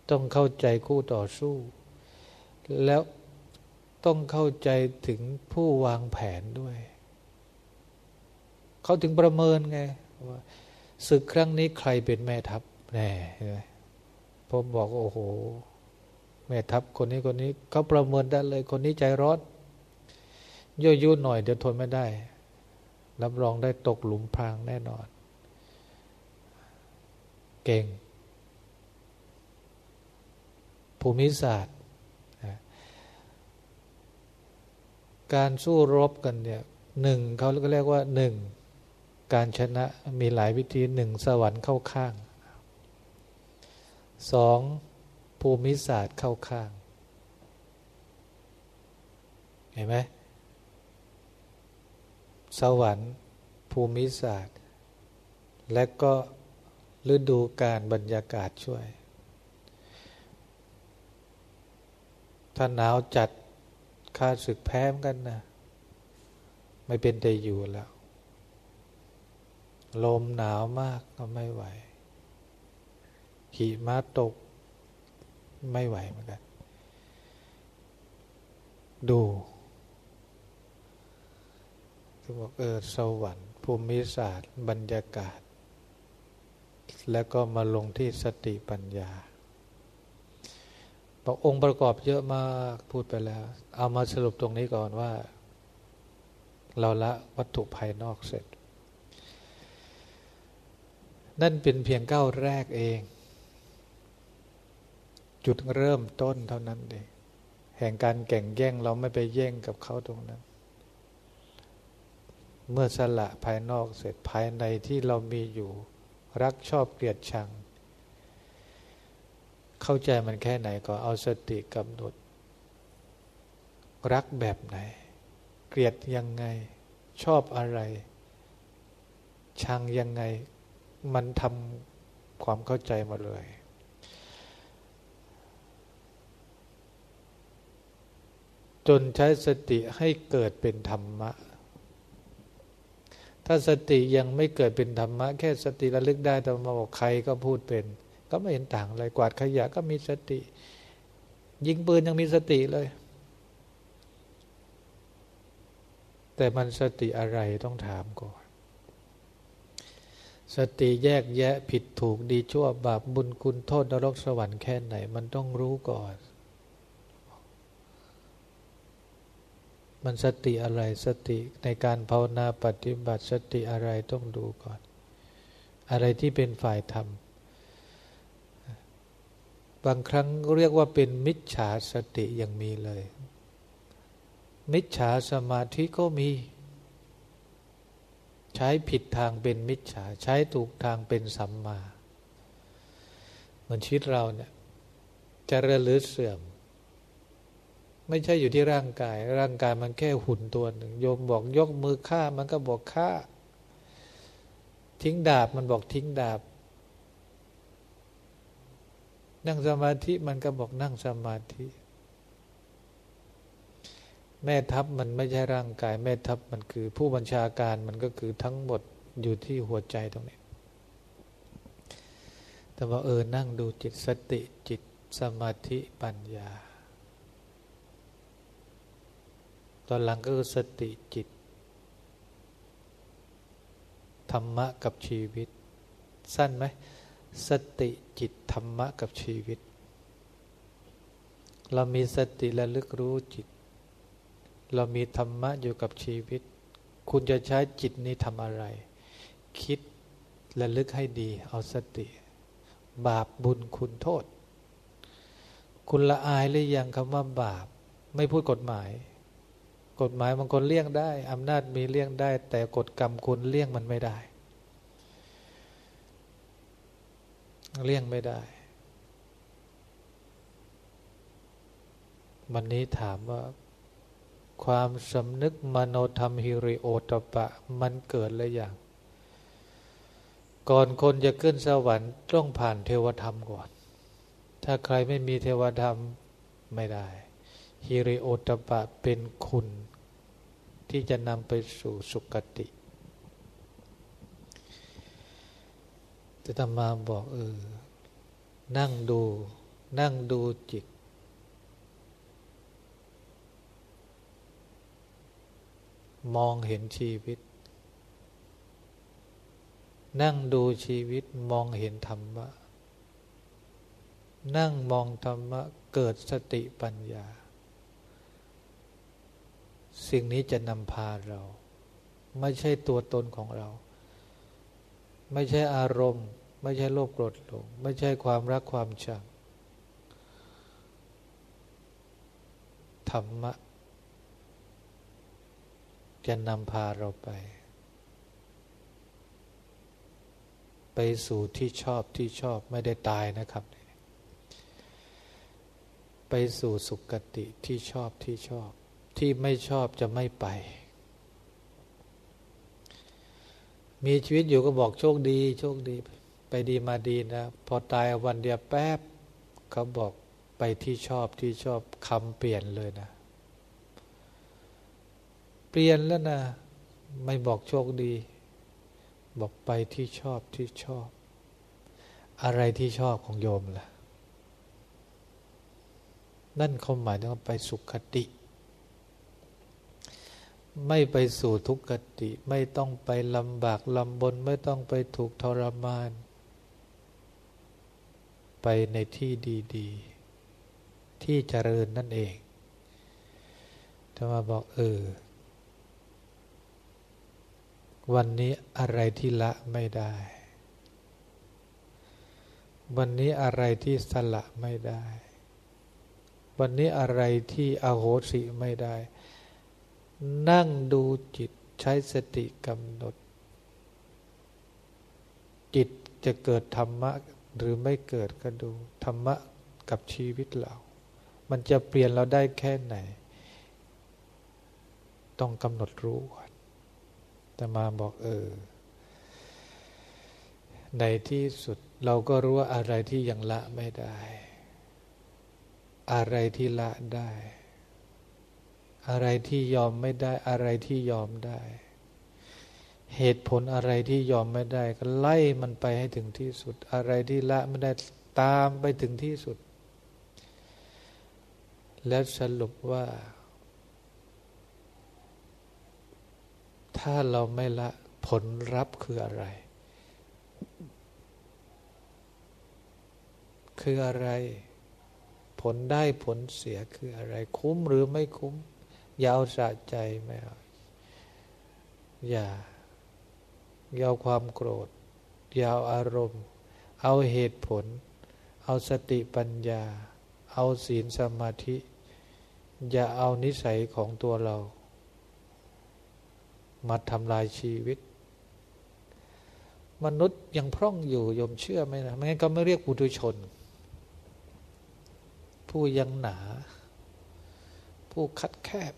ต้องเข้าใจคู่ต่อสู้ แล้วต้องเข้าใจถึงผู้วางแผนด้วย เขาถึงประเมินไงว่าศึกครั้งนี้ใครเป็นแม่ทัพแน่ผมบอกโอ้โห แม่ทัพคนนี้คนนี้เขาประเมินได้เลย คนนี้ใจร้อนยั่วยุหน่อยเดี๋ยวทนไม่ได้ รับรองได้ตกหลุมพรางแน่นอน เก่ง ภูมิศาสตร์ การสู้รบกันเนี่ยหนึ่งเขาก็เรียกว่าหนึ่งการชนะมีหลายวิธีหนึ่งสวรรค์เข้าข้างสอง ภูมิศาสตร์เข้าข้าง เห็นไหมสวรรค์ ภูมิศาสตร์ และก็ฤดูการบรรยากาศช่วย ถ้าหนาวจัดค่าศึกแพ้มกันนะไม่เป็นใจอยู่แล้ว ลมหนาวมากก็ไม่ไหวหิมะตก ไม่ไหวเหมือนกัน ดูก็บอกเออสวรรค์ ภูมิศาสตร์ บรรยากาศ แล้วก็มาลงที่สติปัญญาบอกองค์ประกอบเยอะมากพูดไปแล้ว เอามาสรุปตรงนี้ก่อนว่า เราละวัตถุภายนอกเสร็จ นั่นเป็นเพียงก้าวแรกเอง จุดเริ่มต้นเท่านั้นเองแห่งการแข่งแย่งเราไม่ไปแย่งกับเขาตรงนั้น เมื่อสละภายนอกเสร็จภายในที่เรามีอยู่ รักชอบเกลียดชัง เข้าใจมันแค่ไหนก็เอาสติกำหนด รักแบบไหน เกลียดยังไง ชอบอะไร ชังยังไง มันทำความเข้าใจมาเลย จนใช้สติให้เกิดเป็นธรรมะ ถ้าสติยังไม่เกิดเป็นธรรมะ แค่สติระลึกได้แต่มาบอกใครก็พูดเป็น ก็ไม่เห็นต่างอะไรกวาดขยะก็มีสติ ยิงปืนยังมีสติเลย แต่มันสติอะไรต้องถามก่อน สติแยกแยะผิดถูกดีชั่วบาปบุญคุณโทษนรกสวรรค์แค่ไหน มันต้องรู้ก่อน มันสติอะไรสติในการภาวนาปฏิบัติสติอะไรต้องดูก่อน อะไรที่เป็นฝ่ายธรรม บางครั้งเรียกว่าเป็นมิจฉาสติยังมีเลย มิจฉาสมาธิก็มี ใช้ผิดทางเป็นมิจฉา ใช้ถูกทางเป็นสัมมา เหมือนชีวิตเราเนี่ยจะเริญหรือเสื่อม ไม่ใช่อยู่ที่ร่างกาย ร่างกายมันแค่หุ่นตัวหนึ่งโยมบอกยกมือฆ่ามันก็บอกฆ่า ทิ้งดาบมันบอกทิ้งดาบ นั่งสมาธิมันก็บอกนั่งสมาธิ แม่ทัพมันไม่ใช่ร่างกาย แม่ทัพมันคือ ผู้บัญชาการมันก็คือทั้งหมดอยู่ที่หัวใจตรงนี้ แต่ว่าเออนั่งดูจิตสติจิตสมาธิปัญญา ตอนหลังก็คือสติจิต ธรรมะกับชีวิต สั้นไหมสติจิตธรรมะกับชีวิต เรามีสติและลึกรู้จิต เรามีธรรมะอยู่กับชีวิต คุณจะใช้จิตนี้ทำอะไร คิดและลึกให้ดี เอาสติ บาปบุญคุณโทษ คุณละอายหรือยังคำว่าบาป ไม่พูดกฎหมาย กฎหมายบางคนเลี่ยงได้อำนาจมีเลี่ยงได้ แต่กฎกรรมคุณเลี่ยงมันไม่ได้ เลี่ยงไม่ได้ วันนี้ถามว่า ความสำนึกมโนธรรมฮิริโอตปะ มันเกิดแล้วอย่าง ก่อนคนจะขึ้นสวรรค์ต้องผ่านเทวธรรมก่อน ถ้าใครไม่มีเทวธรรมไม่ได้ ฮิริโอตปะเป็นคุณ ที่จะนำไปสู่สุคติจะทำมาบอกเออ นั่งดู นั่งดูจิต มองเห็นชีวิต นั่งดูชีวิตมองเห็นธรรมะ นั่งมองธรรมะ เกิดสติปัญญา สิ่งนี้จะนำพาเรา ไม่ใช่ตัวตนของเรา ไม่ใช่อารมณ์ ไม่ใช่โลภโกรธหลงไม่ใช่ความรักความชังธรรมะ จะนำพาเราไป ไปสู่ที่ชอบที่ชอบไม่ได้ตายนะครับไปสู่สุคติที่ชอบที่ชอบ ที่ไม่ชอบจะไม่ไป มีชีวิตอยู่ก็บอกโชคดี โชคดี ไปดีมาดีนะ พอตายวันเดียวแป๊บเขาบอกไปที่ชอบที่ชอบคำเปลี่ยนเลยนะ เปลี่ยนแล้วนะ ไม่บอกโชคดี บอกไปที่ชอบที่ชอบ อะไรที่ชอบของโยมล่ะ นั่นเขาหมายถึงไปสุขติ ไม่ไปสู่ทุกขติ ไม่ต้องไปลำบากลำบน ไม่ต้องไปถูกทรมาน ไปในที่ดี ๆ ที่เจริญนั่นเองธรรมาบอกเออ วันนี้อะไรที่ละไม่ได้ วันนี้อะไรที่สละไม่ได้ วันนี้อะไรที่อโหสิไม่ได้ นั่งดูจิตใช้สติกำหนด จิตจะเกิดธรรมะหรือไม่เกิดก็ดู ธรรมะกับชีวิตเรา มันจะเปลี่ยนเราได้แค่ไหน ต้องกำหนดรู้ก่อนแต่มาบอกเออ ในที่สุดเราก็รู้ว่าอะไรที่ยังละไม่ได้ อะไรที่ละได้ อะไรที่ยอมไม่ได้อะไรที่ยอมได้ เหตุผลอะไรที่ยอมไม่ได้ ก็ไล่มันไปให้ถึงที่สุด อะไรที่ละไม่ได้ตามไปถึงที่สุด แล้วสรุปว่า ถ้าเราไม่ละผลรับคืออะไร คืออะไร ผลได้ผลเสียคืออะไร คุ้มหรือไม่คุ้ม อย่าเอาสะใจไม่เอาอย่าอย่าเอาความโกรธ อย่าเอาอารมณ์ เอาเหตุผล เอาสติปัญญา เอาศีลสมาธิ อย่าเอานิสัยของตัวเรา มาทำลายชีวิต มนุษย์ยังพร่องอยู่ยมเชื่อไหมนะไม่งั้นก็ไม่เรียกปุถุชน ผู้ยังหนา ผู้คัดแคบ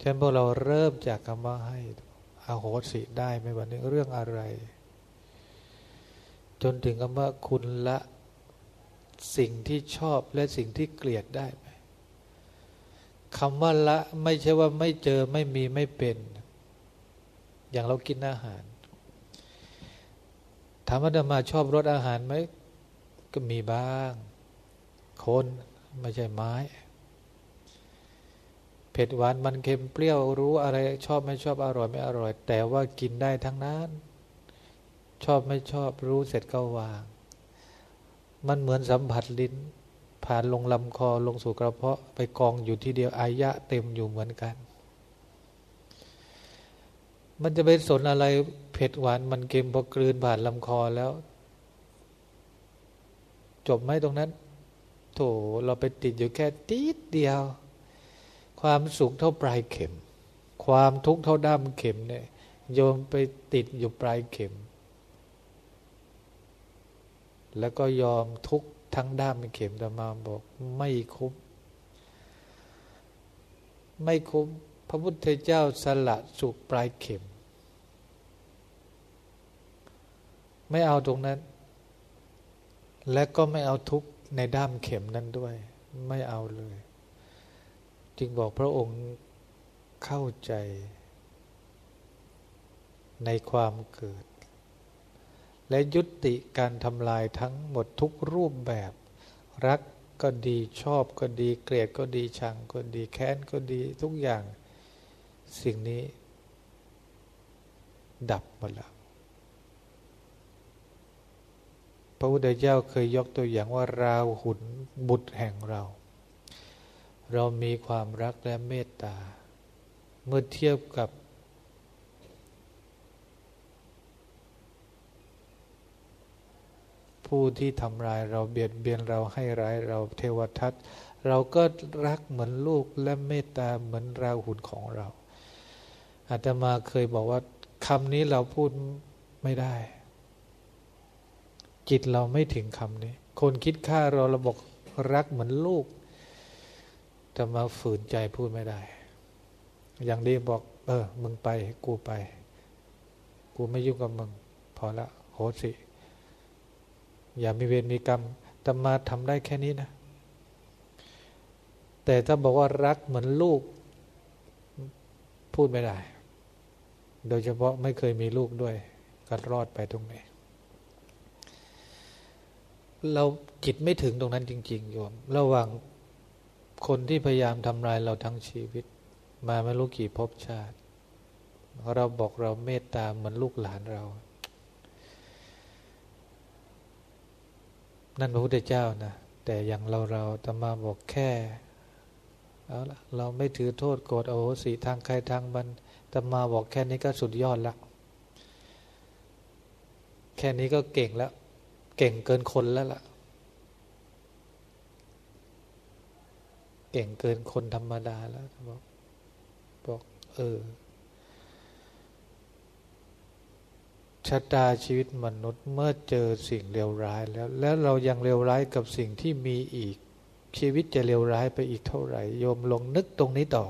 ฉะนั้นพวกเราเริ่มจากคำว่าให้อโหสิได้ไหมวันนี้เรื่องอะไร จนถึงคำว่าคุณละสิ่งที่ชอบและสิ่งที่เกลียดได้ไหมคำว่าละไม่ใช่ว่าไม่เจอไม่มีไม่เป็น อย่างเรากินอาหารถามว่าจะมาชอบรสอาหารไหมก็มีบ้าง คนไม่ใช่ไม้ ผ็ดหวานมันเค็มเปรี้ยวรู้อะไร ชอบไม่ชอบอร่อยไม่อร่อย แต่ว่ากินได้ทั้งนั้น ชอบไม่ชอบรู้เสร็จก็วาง มันเหมือนสัมผัสลิ้น ผ่านลงลำคอลงสู่กระเพาะไปกองอยู่ที่เดียวอายะเต็มอยู่เหมือนกัน มันจะไปสนอะไรเผ็ดหวานมันเค็มพอกลืนผ่านลำคอแล้ว จบไหมตรงนั้น โถเราไปติดอยู่แค่ติดเดียว ความสุขเท่าปลายเข็ม ความทุกข์เท่าด้ามเข็มเนี่ยโยมไปติดอยู่ปลายเข็ม แล้วก็ยอมทุกข์ทั้งด้ามเข็มแต่มาบอกไม่คุ้มไม่คุ้มพระพุทธเจ้าสละสุกปลายเข็ม ไม่เอาตรงนั้น และก็ไม่เอาทุกในด้ามเข็มนั้นด้วย ไม่เอาเลย จึงบอกพระองค์เข้าใจ ในความเกิด และยุติการทำลายทั้งหมดทุกรูปแบบ รักก็ดีชอบก็ดีเกลียดก็ดีชังก็ดีแค้นก็ดีทุกอย่างสิ่งนี้ ดับหมดแล้วพระพุทธเจ้าเคยยกตัวอย่างว่าราหุนบุตรแห่งเรา เรามีความรักและเมตตา เมื่อเทียบกับ ผู้ที่ทำร้ายเราเบียดเบียนเราให้ร้ายเราเทวทัตเราก็รักเหมือนลูกและเมตตาเหมือนราหุลของเราอาตมาเคยบอกว่าคำนี้เราพูดไม่ได้ จิตเราไม่ถึงคำนี้ คนคิดฆ่าเราเราบอกรักเหมือนลูก จะมาฝืนใจพูดไม่ได้ อย่างดีบอก เออ มึงไป กูไป กูไม่ยุ่งกับมึง พอละโหสิ อย่ามีเวรมีกรรมแต่มาทำได้แค่นี้นะ แต่ถ้าบอกว่ารักเหมือนลูก พูดไม่ได้ โดยเฉพาะไม่เคยมีลูกด้วย ก็รอดไปตรงนี้เราจิตไม่ถึงตรงนั้นจริง ๆ โยม ระหว่าง คนที่พยายามทำลายเราทั้งชีวิต มาไม่รู้กี่ภพชาติ เราบอกเราเมตตาเหมือนลูกหลานเรา นั่นพระพุทธเจ้านะ แต่อย่างเราเราตมาบอกแค่เอาละเราไม่ถือโทษโกรธโอโหสิทางใครทางมันตมาบอกแค่นี้ก็สุดยอดละแค่นี้ก็เก่งแล้ว เก่งเกินคนแล้วล่ะ เก่งเกินคนธรรมดาแล้วบอกบอกเออชะตาชีวิตมนุษย์เมื่อเจอสิ่งเลวร้ายแล้ว แล้วเรายังเลวร้ายกับสิ่งที่มีอีก ชีวิตจะเลวร้ายไปอีกเท่าไหร่โยมลงนึกตรงนี้ต่อ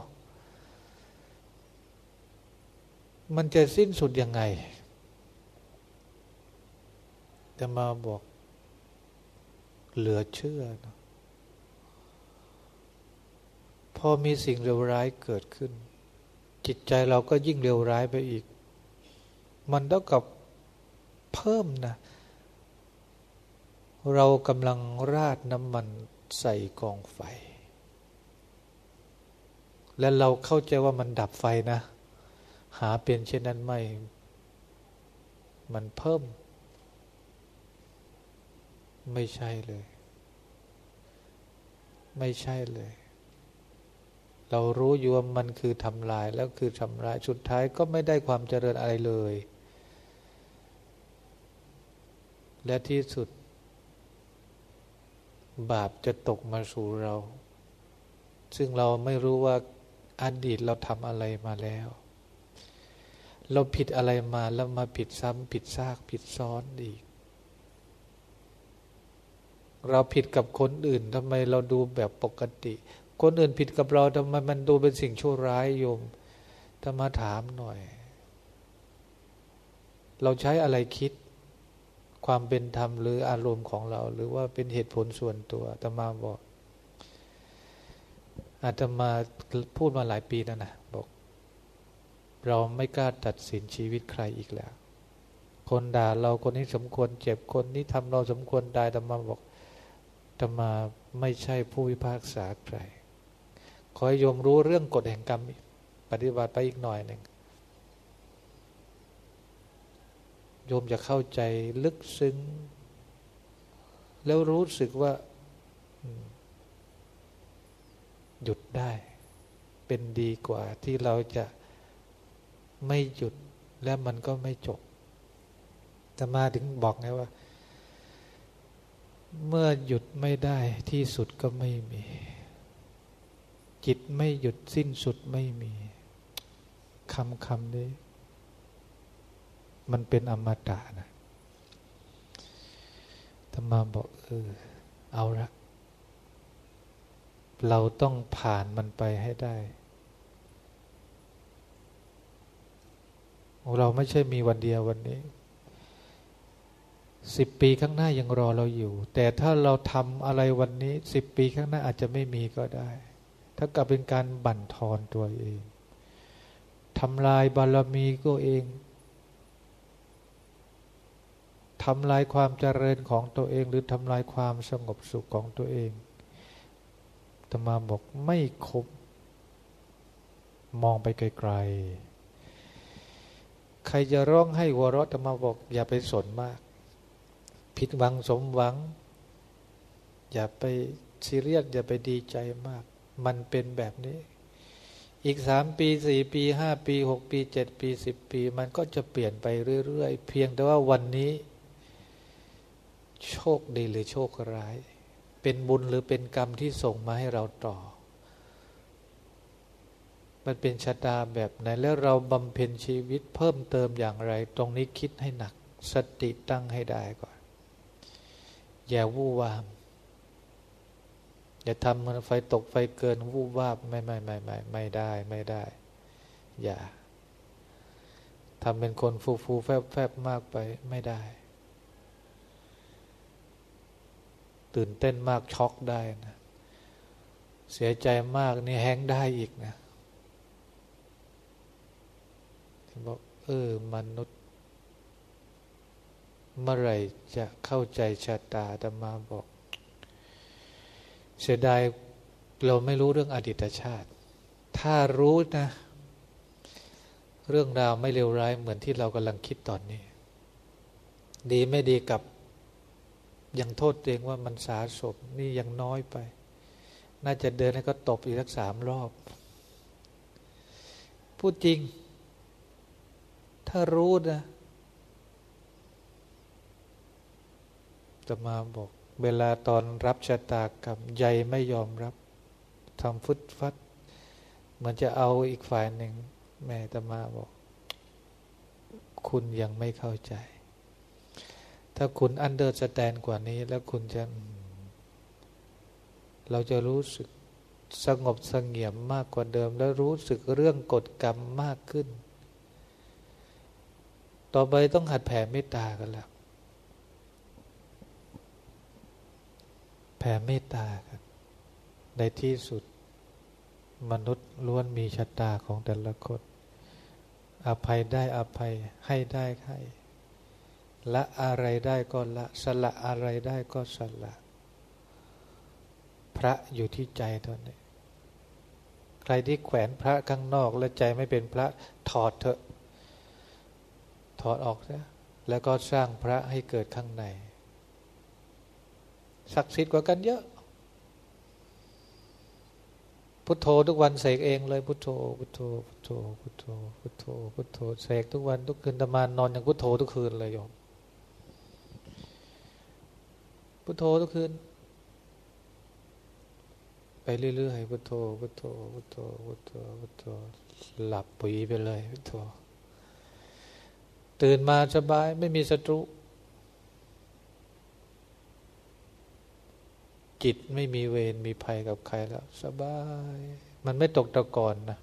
มันจะสิ้นสุดยังไงจะมาบอกเหลือเชื่อนะ พอมีสิ่งเลวร้ายเกิดขึ้น จิตใจเราก็ยิ่งเลวร้ายไปอีก มันเท่ากับเพิ่มนะ เรากำลังราดน้ำมันใส่กองไฟ และเราเข้าใจว่ามันดับไฟนะ หาเป็นเช่นนั้นไม่ มันเพิ่ม ไม่ใช่เลย ไม่ใช่เลย เรารู้อยู่ว่ามันคือทำลายแล้วคือทำลายสุดท้ายก็ไม่ได้ความเจริญอะไรเลย และที่สุด บาปจะตกมาสู่เรา ซึ่งเราไม่รู้ว่าอดีตเราทำอะไรมาแล้ว เราผิดอะไรมาแล้วมาผิดซ้ำผิดซากผิดซ้อนอีก เราผิดกับคนอื่นทำไมเราดูแบบปกติ คนอื่นผิดกับเราทำไมมันดูเป็นสิ่งชั่วร้ายโยมถ้ามาถามหน่อย เราใช้อะไรคิด ความเป็นธรรมหรืออารมณ์ของเรา หรือว่าเป็นเหตุผลส่วนตัวอาตมาบอกอาตมาพูดมาหลายปีแล้วนะบอก เราไม่กล้าตัดสินชีวิตใครอีกแล้ว คนด่าเราคนนี้สมควรเจ็บคนนี้ทำเราสมควรตายอาตมาบอกอาตมาไม่ใช่ผู้พิพากษาใคร ขอให้โยมรู้เรื่องกฎแห่งกรรมปฏิบัติไปอีกหน่อยหนึ่งโยมจะเข้าใจลึกซึ้ง แล้วรู้สึกว่า หยุดได้ เป็นดีกว่าที่เราจะไม่หยุดและมันก็ไม่จบจะมาถึงบอกไงว่า เมื่อหยุดไม่ได้ที่สุดก็ไม่มี จิตไม่หยุดสิ้นสุดไม่มีคำคำนี้ มันเป็นอมตะนะธรรมาบอกเออเอาละเราต้องผ่านมันไปให้ได้ เราไม่ใช่มีวันเดียววันนี้สิบปีข้างหน้ายังรอเราอยู่ แต่ถ้าเราทำอะไรวันนี้สิบปีข้างหน้าอาจจะไม่มีก็ได้ ถ้ากลับเป็นการบั่นทอนตัวเองทำลายบารมีก็เองทำลายความเจริญของตัวเอง หรือทำลายความสงบสุขของตัวเองตมาบอกไม่คบมองไปไกลๆ ใครจะร้องให้หัวเราะตมาบอก อย่าไปสนมาก ผิดหวังสมหวัง อย่าไปซีเรียสอย่าไปดีใจมาก มันเป็นแบบนี้ อีกสามปีสี่ปีห้าปีหกปีเจ็ดปีสิบปี มันก็จะเปลี่ยนไปเรื่อยๆ เพียงแต่ว่าวันนี้ โชคดีหรือโชคร้าย เป็นบุญหรือเป็นกรรมที่ส่งมาให้เราต่อ มันเป็นชะตาแบบไหน แล้วเราบำเพ็ญชีวิตเพิ่มเติมอย่างไร ตรงนี้คิดให้หนัก สติตั้งให้ได้ก่อน อย่าวู่วาม อย่าทำมันไฟตกไฟเกินวูบวาบไม่ไม่ไม่ไม่ไม่ได้ไม่ได้ อย่าทำเป็นคนฟูฟูแฟบแฟบมากไปไม่ได้ ตื่นเต้นมากช็อกได้นะ เสียใจมากนี่แห้งได้อีกนะบอกเออมนุษย์ เมื่อไรจะเข้าใจชะตาธรรมาบอก เสียดายเราไม่รู้เรื่องอดีตชาติ ถ้ารู้นะ เรื่องราวไม่เลวร้ายเหมือนที่เรากำลังคิดตอนนี้ ดีไม่ดีกับยังโทษเองว่ามันสาสมนี่ยังน้อยไป น่าจะเดินให้ก็ตบอีกสักสามรอบ พูดจริง ถ้ารู้นะจะมาบอก เวลาตอนรับชะตากรรมใหญ่ไม่ยอมรับทำฟุดฟัดเหมือนจะเอาอีกฝ่ายหนึ่ง แม่ตมาบอก คุณยังไม่เข้าใจ ถ้าคุณอันเดอร์สแตนกว่านี้ แล้วคุณจะ เราจะรู้สึกสงบสงเงียมมากกว่าเดิม แล้วรู้สึกเรื่องกฎกรรมมากขึ้น ต่อไปต้องหัดแผ่เมตตากันแล้ว แผ่เมตตากันในที่สุดมนุษย์ล้วนมีชะตาของแต่ละคน อภัยได้อภัยให้ได้ให้ละอะไรได้ก็ละสละอะไรได้ก็สละ พระอยู่ที่ใจตอนนี้ ใครที่แขวนพระข้างนอกและใจไม่เป็นพระถอดเถอะ ถอดออกซะแล้วก็สร้างพระให้เกิดข้างใน ศักดิ์สิทธิ์กว่ากันเยอะ พุทโธทุกวันเสกเองเลยพุทโธพุทโธพุทโธพุทโธพุทโธพุทโธเสกทุกวันทุกคืนตมานนอนอย่างพุทโธทุกคืนเลยโยมพุทโธทุกคืนไปเรื่อยๆพุทโธพุทโธพุทโธพุทโธพุทโธหลับปุ๋ยไปเลยพุทโธตื่นมาสบายไม่มีศัตรู จิตไม่มีเวรมีภัยกับใครแล้ว สบาย มันไม่ตกตะกอนนะ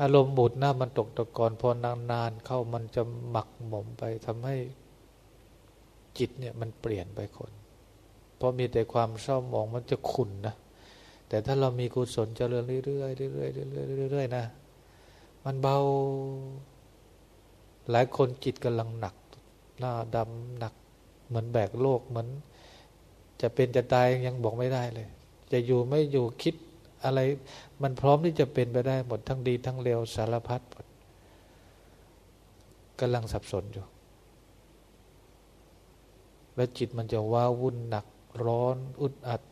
อารมณ์บุดหน้ามันตกตะกอนพอนานๆเข้ามันจะหมักหมมไปทำให้จิตเนี่ยมันเปลี่ยนไปคน เพราะมีแต่ความเศร้าหมองมันจะขุ่นนะแต่ถ้าเรามีกุศลเจริญเรื่อยๆเรื่อยๆเรื่อยๆเรื่อยๆนะ มันเบา หลายคนจิตกำลังหนัก หน้าดำหนัก เหมือนแบกโลกเหมือน จะเป็นจะตายยังบอกไม่ได้เลย จะอยู่ไม่อยู่คิดอะไร มันพร้อมที่จะเป็นไปได้หมดทั้งดีทั้งเลวสารพัดหมดกำลังสับสนอยู่ และจิตมันจะว้าวุ่นหนักร้อนอุดอัด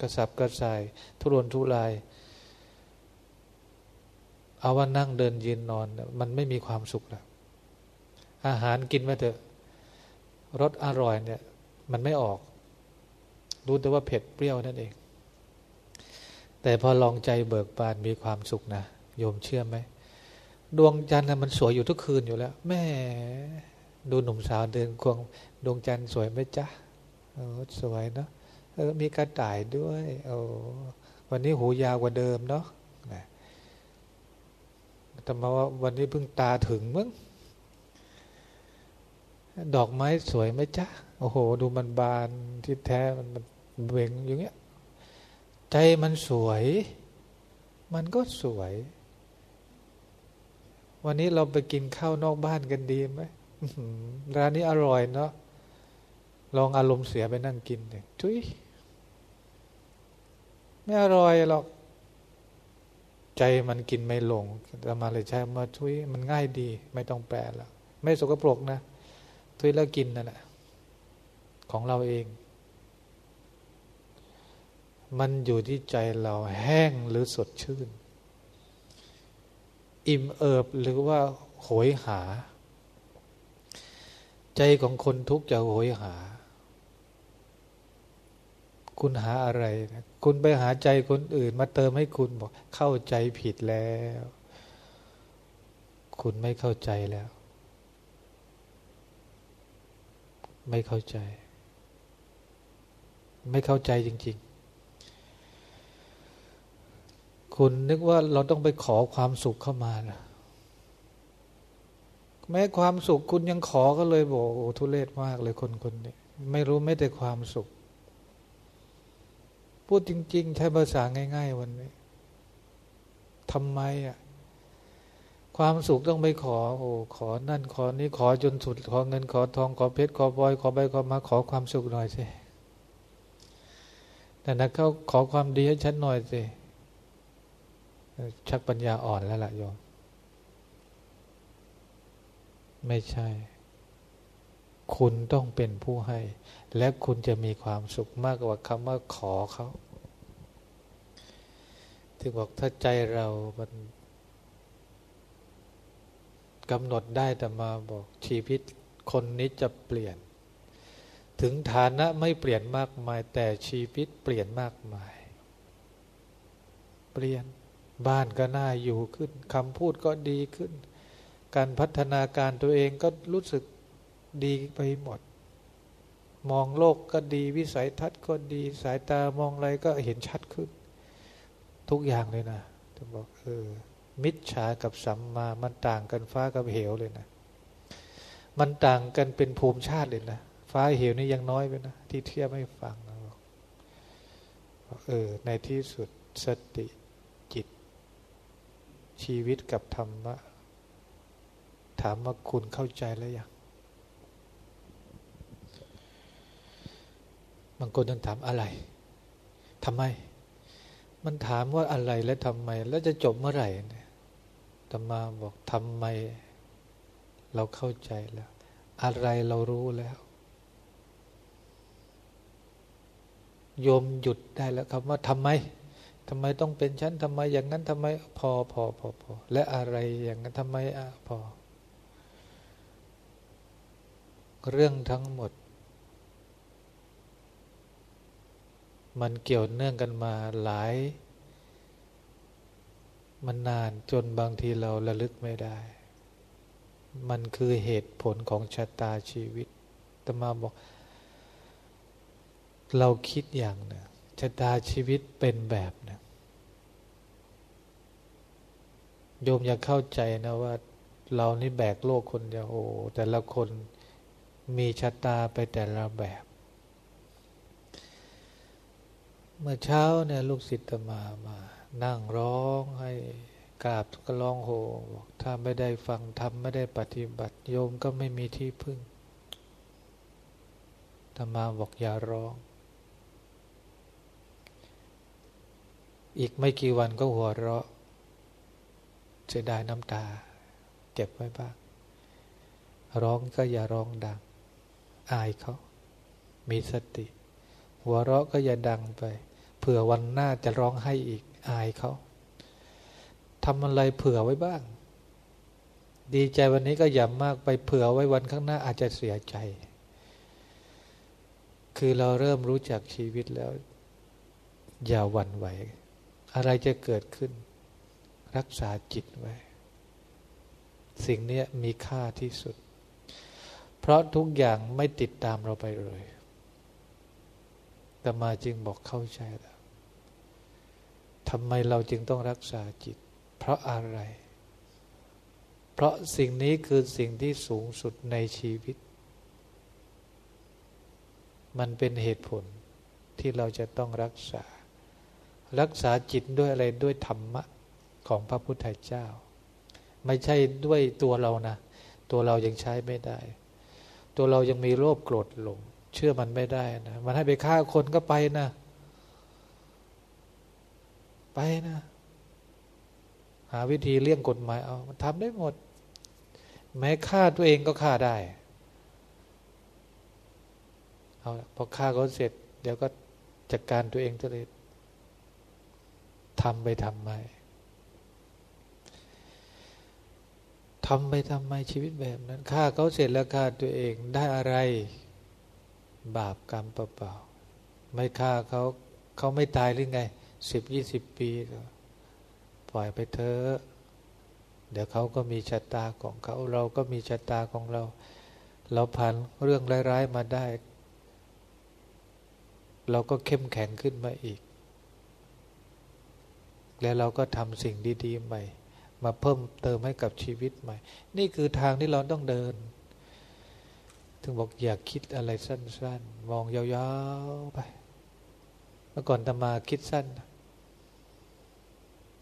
กระสับกระส่าย ทุรนทุราย เอาว่านั่งเดินยืนนอน มันไม่มีความสุขแล้วอาหารกินมาเถอะรสอร่อยเนี่ย มันไม่ออก รู้แต่ว่าเผ็ดเปรี้ยวนั่นเอง แต่พอลองใจเบิกบานมีความสุขนะโยมเชื่อไหมดวงจันทร์มันสวยอยู่ทุกคืนอยู่แล้ว แม่ดูหนุ่มสาวเดินควงดวงจันทร์สวยไหมจ๊ะเออสวยเนาะเออมีกระต่ายด้วยโอ้วันนี้หูยาวกว่าเดิมเนาะแต่มาว่าวันนี้เพิ่งตาถึงมั้ง ดอกไม้สวยไหมจ๊ะ โอ้โห ดูมันบานที่แท้มันมันเบ่งอย่างเงี้ย ใจมันสวย มันก็สวย วันนี้เราไปกินข้าวนอกบ้านกันดีไหมร้านนี้อร่อยเนาะ ลองอารมณ์เสียไปนั่งกินเลยทุยไม่อร่อยหรอก ใจมันกินไม่ลงแต่มาเลยใช้มาทุยมันง่ายดี ไม่ต้องแปลแล้ว ไม่สกปรกนะ ทุยแล้วกินนั่นแหละของเราเอง มันอยู่ที่ใจเราแห้งหรือสดชื่น อิ่มเอิบหรือว่าโหยหา ใจของคนทุกข์จะโหยหา คุณหาอะไร คุณไปหาใจคนอื่นมาเติมให้คุณบอกเข้าใจผิดแล้ว คุณไม่เข้าใจแล้ว ไม่เข้าใจ ไม่เข้าใจจริง ๆ คุณนึกว่าเราต้องไปขอความสุขเข้ามานะแม้ความสุขคุณยังขอก็เลยบอกโอ้ทุเรศมากเลยคนคนนี้ไม่รู้ไม่แต่ความสุข พูดจริง ๆ ใช้ภาษาง่าย ๆ วันนี้ทำไมอะ ความสุขต้องไปขอ โอ้ขอนั่นขอนี้ขอจนสุด ขอเงินขอทองขอเพชรขอบอยขอใบขอมาขอความสุขหน่อยสิแต่นักเขาขอความดีให้ฉันหน่อยสิชักปัญญาอ่อนแล้วล่ะโยม ไม่ใช่ คุณต้องเป็นผู้ให้ และคุณจะมีความสุขมากกว่าคำว่าขอเขา ถึงบอกถ้าใจเรามัน กำหนดได้แต่มาบอกชีวิตคนนี้จะเปลี่ยน ถึงฐานะไม่เปลี่ยนมากมาย แต่ชีวิตเปลี่ยนมากมาย เปลี่ยนบ้านก็น่าอยู่ขึ้นคำพูดก็ดีขึ้น การพัฒนาการตัวเองก็รู้สึกดีไปหมด มองโลกก็ดีวิสัยทัศน์ก็ดีสายตามองอะไรก็เห็นชัดขึ้น ทุกอย่างเลยนะจะบอกเออ มิจฉากับสัมมา มันต่างกันฟ้ากับเหวเลยนะ มันต่างกันเป็นภูมิชาติเลยนะ ฟ้าเหวนี่ยังน้อยไปนะ ที่เทียบไม่ฟังนะบอกเออ ในที่สุดสติจิต ชีวิตกับธรรมะ ถามว่าคุณเข้าใจแล้วยังบางคนต้องถามอะไร ทำไม มันถามว่าอะไรและทำไม แล้วจะจบเมื่อไหร่เนี่ย ตมาบอกทำไม เราเข้าใจแล้ว อะไรเรารู้แล้ว โยมหยุดได้แล้วคำว่าทำไมทำไมต้องเป็นฉันทำไมอย่างนั้นทำไมพอพอพอพอและอะไรอย่างนั้นทำไมอะพอ เรื่องทั้งหมด มันเกี่ยวเนื่องกันมาหลาย มันนานจนบางทีเราระลึกไม่ได้ มันคือเหตุผลของชะตาชีวิตตมาบอก เราคิดอย่างหนึ่งชะตาชีวิตเป็นแบบหนึ่งโยมอย่าเข้าใจนะว่า เรานี่แบกโลกคนเดียวโอ้แต่ละคนมีชะตาไปแต่ละแบบ เมื่อเช้าเนี่ยลูกศิษย์มามา นั่งร้องให้กราบก็ร้องโหบอกถ้าไม่ได้ฟังทำไม่ได้ปฏิบัติ โยมก็ไม่มีที่พึ่งธรรมาบอกอย่าร้อง อีกไม่กี่วันก็หัวเราะเสียดายน้ำตา เก็บไว้บ้าง ร้องก็อย่าร้องดัง อายเขา มีสติ หัวเราะก็อย่าดังไป เผื่อวันหน้าจะร้องให้อีกอายเขาทำอะไรเผื่อไว้บ้าง ดีใจวันนี้ก็อย่ามากไปเผื่อไว้วันข้างหน้าอาจจะเสียใจ คือเราเริ่มรู้จักชีวิตแล้ว อย่าหวั่นไหว อะไรจะเกิดขึ้น รักษาจิตไว้ สิ่งนี้มีค่าที่สุด เพราะทุกอย่างไม่ติดตามเราไปเลย แต่มาจึงบอกเข้าใจแล้วทำไมเราจึงต้องรักษาจิต เพราะอะไร เพราะสิ่งนี้คือสิ่งที่สูงสุดในชีวิต มันเป็นเหตุผลที่เราจะต้องรักษา รักษาจิตด้วยอะไรด้วยธรรมะของพระพุทธเจ้า ไม่ใช่ด้วยตัวเรานะ ตัวเรายังใช้ไม่ได้ ตัวเรายังมีโลภโกรธหลง เชื่อมันไม่ได้นะมันให้ไปฆ่าคนก็ไปนะ ไปนะ หาวิธีเลี่ยงกฎหมายเอามันทำได้หมด แม้ฆ่าตัวเองก็ฆ่าได้เอาพอฆ่าเขาเสร็จ เดี๋ยวก็จัดการตัวเองจะเลยทำไปทำไมทำไปทำไมชีวิตแบบนั้นฆ่าเขาเสร็จแล้วฆ่าตัวเองได้อะไร บาปกรรมเปล่าๆไม่ฆ่าเขาเขาไม่ตายหรือไงสิบยี่สิบปีก็ปล่อยไปเถอะเดี๋ยวเขาก็มีชะตาของเขาเราก็มีชะตาของเรา เราผ่านเรื่องร้ายๆมาได้ เราก็เข้มแข็งขึ้นมาอีก แล้วเราก็ทำสิ่งดี ๆ ใหม่ มาเพิ่มเติมให้กับชีวิตใหม่ นี่คือทางที่เราต้องเดิน ถึงบอกอยากคิดอะไรสั้น ๆ มองยาวๆไป เมื่อก่อนตมาคิดสั้น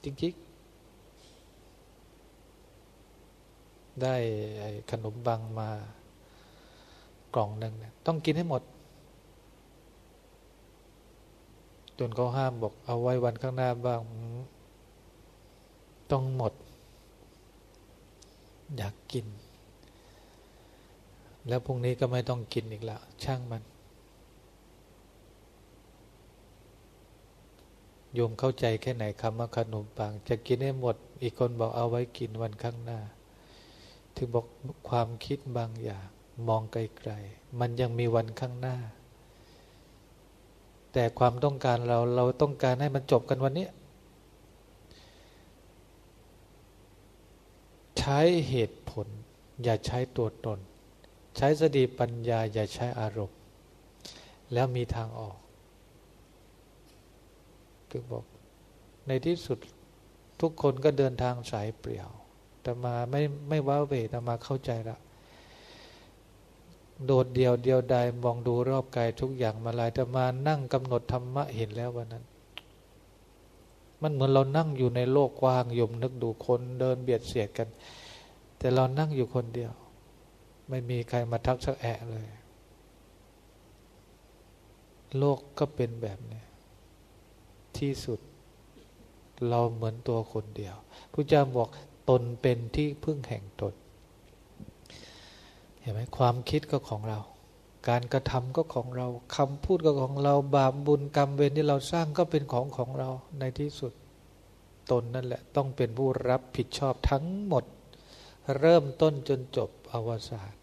จริงๆ ได้ขนมบังมากล่องหนึ่งต้องกินให้หมด จนเขาห้ามบอกเอาไว้วันข้างหน้าบ้าง ต้องหมด อยากกิน แล้วพรุ่งนี้ก็ไม่ต้องกินอีกแล้ว ช่างมัน โยมเข้าใจแค่ไหนคำว่าขนมปัง จะกินให้หมด อีกคนบอกเอาไว้กินวันข้างหน้า ถึงบอกความคิดบางอย่าง มองไกลๆ มันยังมีวันข้างหน้า แต่ความต้องการเราเราต้องการให้มันจบกันวันนี้ใช้เหตุผล อย่าใช้ตัวตน ใช้สติปัญญาอย่าใช้อารมณ์ แล้วมีทางออกถึงบอกในที่สุดทุกคนก็เดินทางสายเปลี่ยว แต่มาไม่ไม่ว้าเวแต่มาเข้าใจละโดดเดียวเดียวดายมองดูรอบกายทุกอย่างมาลายแต่มานั่งกำหนดธรรมะเห็นแล้ววันนั้น มันเหมือนเรานั่งอยู่ในโลกกว้างยมนึกดูคนเดินเบียดเสียดกัน แต่เรานั่งอยู่คนเดียว ไม่มีใครมาทักสักแอะเลย โลกก็เป็นแบบนี้ ที่สุด เราเหมือนตัวคนเดียวพระเจ้าบอกตนเป็นที่พึ่งแห่งตน เห็นไหมความคิดก็ของเรา การกระทำก็ของเราคำพูดก็ของเรา บาปบุญกรรมเวรที่เราสร้างก็เป็นของของเราในที่สุดตนนั่นแหละ ต้องเป็นผู้รับผิดชอบทั้งหมด เริ่มต้นจนจบอวสาน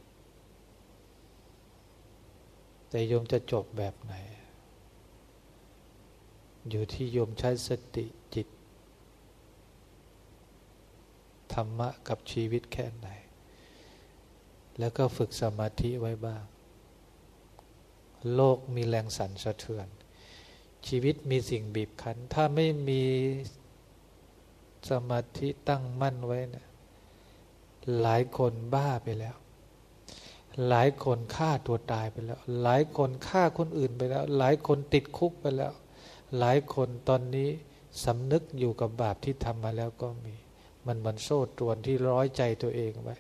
แต่โยมจะจบแบบไหน อยู่ที่โยมใช้สติจิต ธรรมะกับชีวิตแค่ไหน แล้วก็ฝึกสมาธิไว้บ้าง โลกมีแรงสั่นสะเทือน ชีวิตมีสิ่งบีบคั้น ถ้าไม่มีสมาธิตั้งมั่นไว้นะหลายคนบ้าไปแล้ว หลายคนฆ่าตัวตายไปแล้ว หลายคนฆ่าคนอื่นไปแล้ว หลายคนติดคุกไปแล้ว หลายคนตอนนี้สำนึกอยู่กับบาปที่ทำมาแล้วก็มี มันเหมือนโซ่ตรวนที่ร้อยใจตัวเองไว้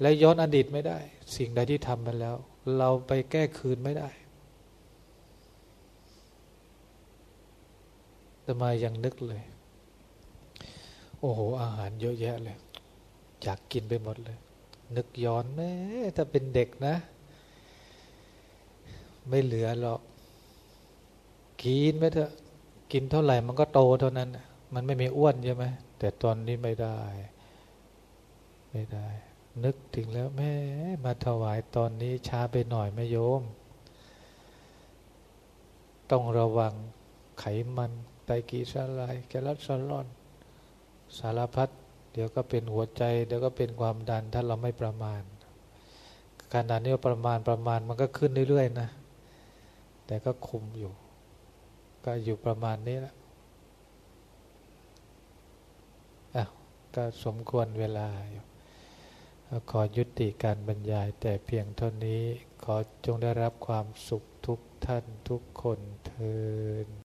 และย้อนอดีตไม่ได้ สิ่งใดที่ทำไปแล้ว เราไปแก้คืนไม่ได้แต่มายังนึกเลย โอ้โห อาหารเยอะแยะเลยอยากกินไปหมดเลย นึกย้อนแม่ถ้าเป็นเด็กนะ ไม่เหลือหรอก กินไปเถอะ กินเท่าไหร่มันก็โตเท่านั้น มันไม่มีอ้วนใช่ไหมแต่ตอนนี้ไม่ได้ ไม่ได้ นึกถึงแล้วแม่มาถวายตอนนี้ช้าไปหน่อยไม่โยม ต้องระวังไขมันไตกีสลายแกลัสลอน สารพัด ดี๋ยวก็เป็นหัวใจ เดี๋ยวก็เป็นความดันถ้าเราไม่ประมาณขนาดนี้ประมาณประมาณมันก็ขึ้นเรื่อยๆนะ แต่ก็คุมอยู่ ก็อยู่ประมาณนี้แหละก็สมควรเวลาอยู่ขอยุติการบรรยายแต่เพียงเท่านี้ขอจงได้รับความสุขทุกท่านทุกคนเทอ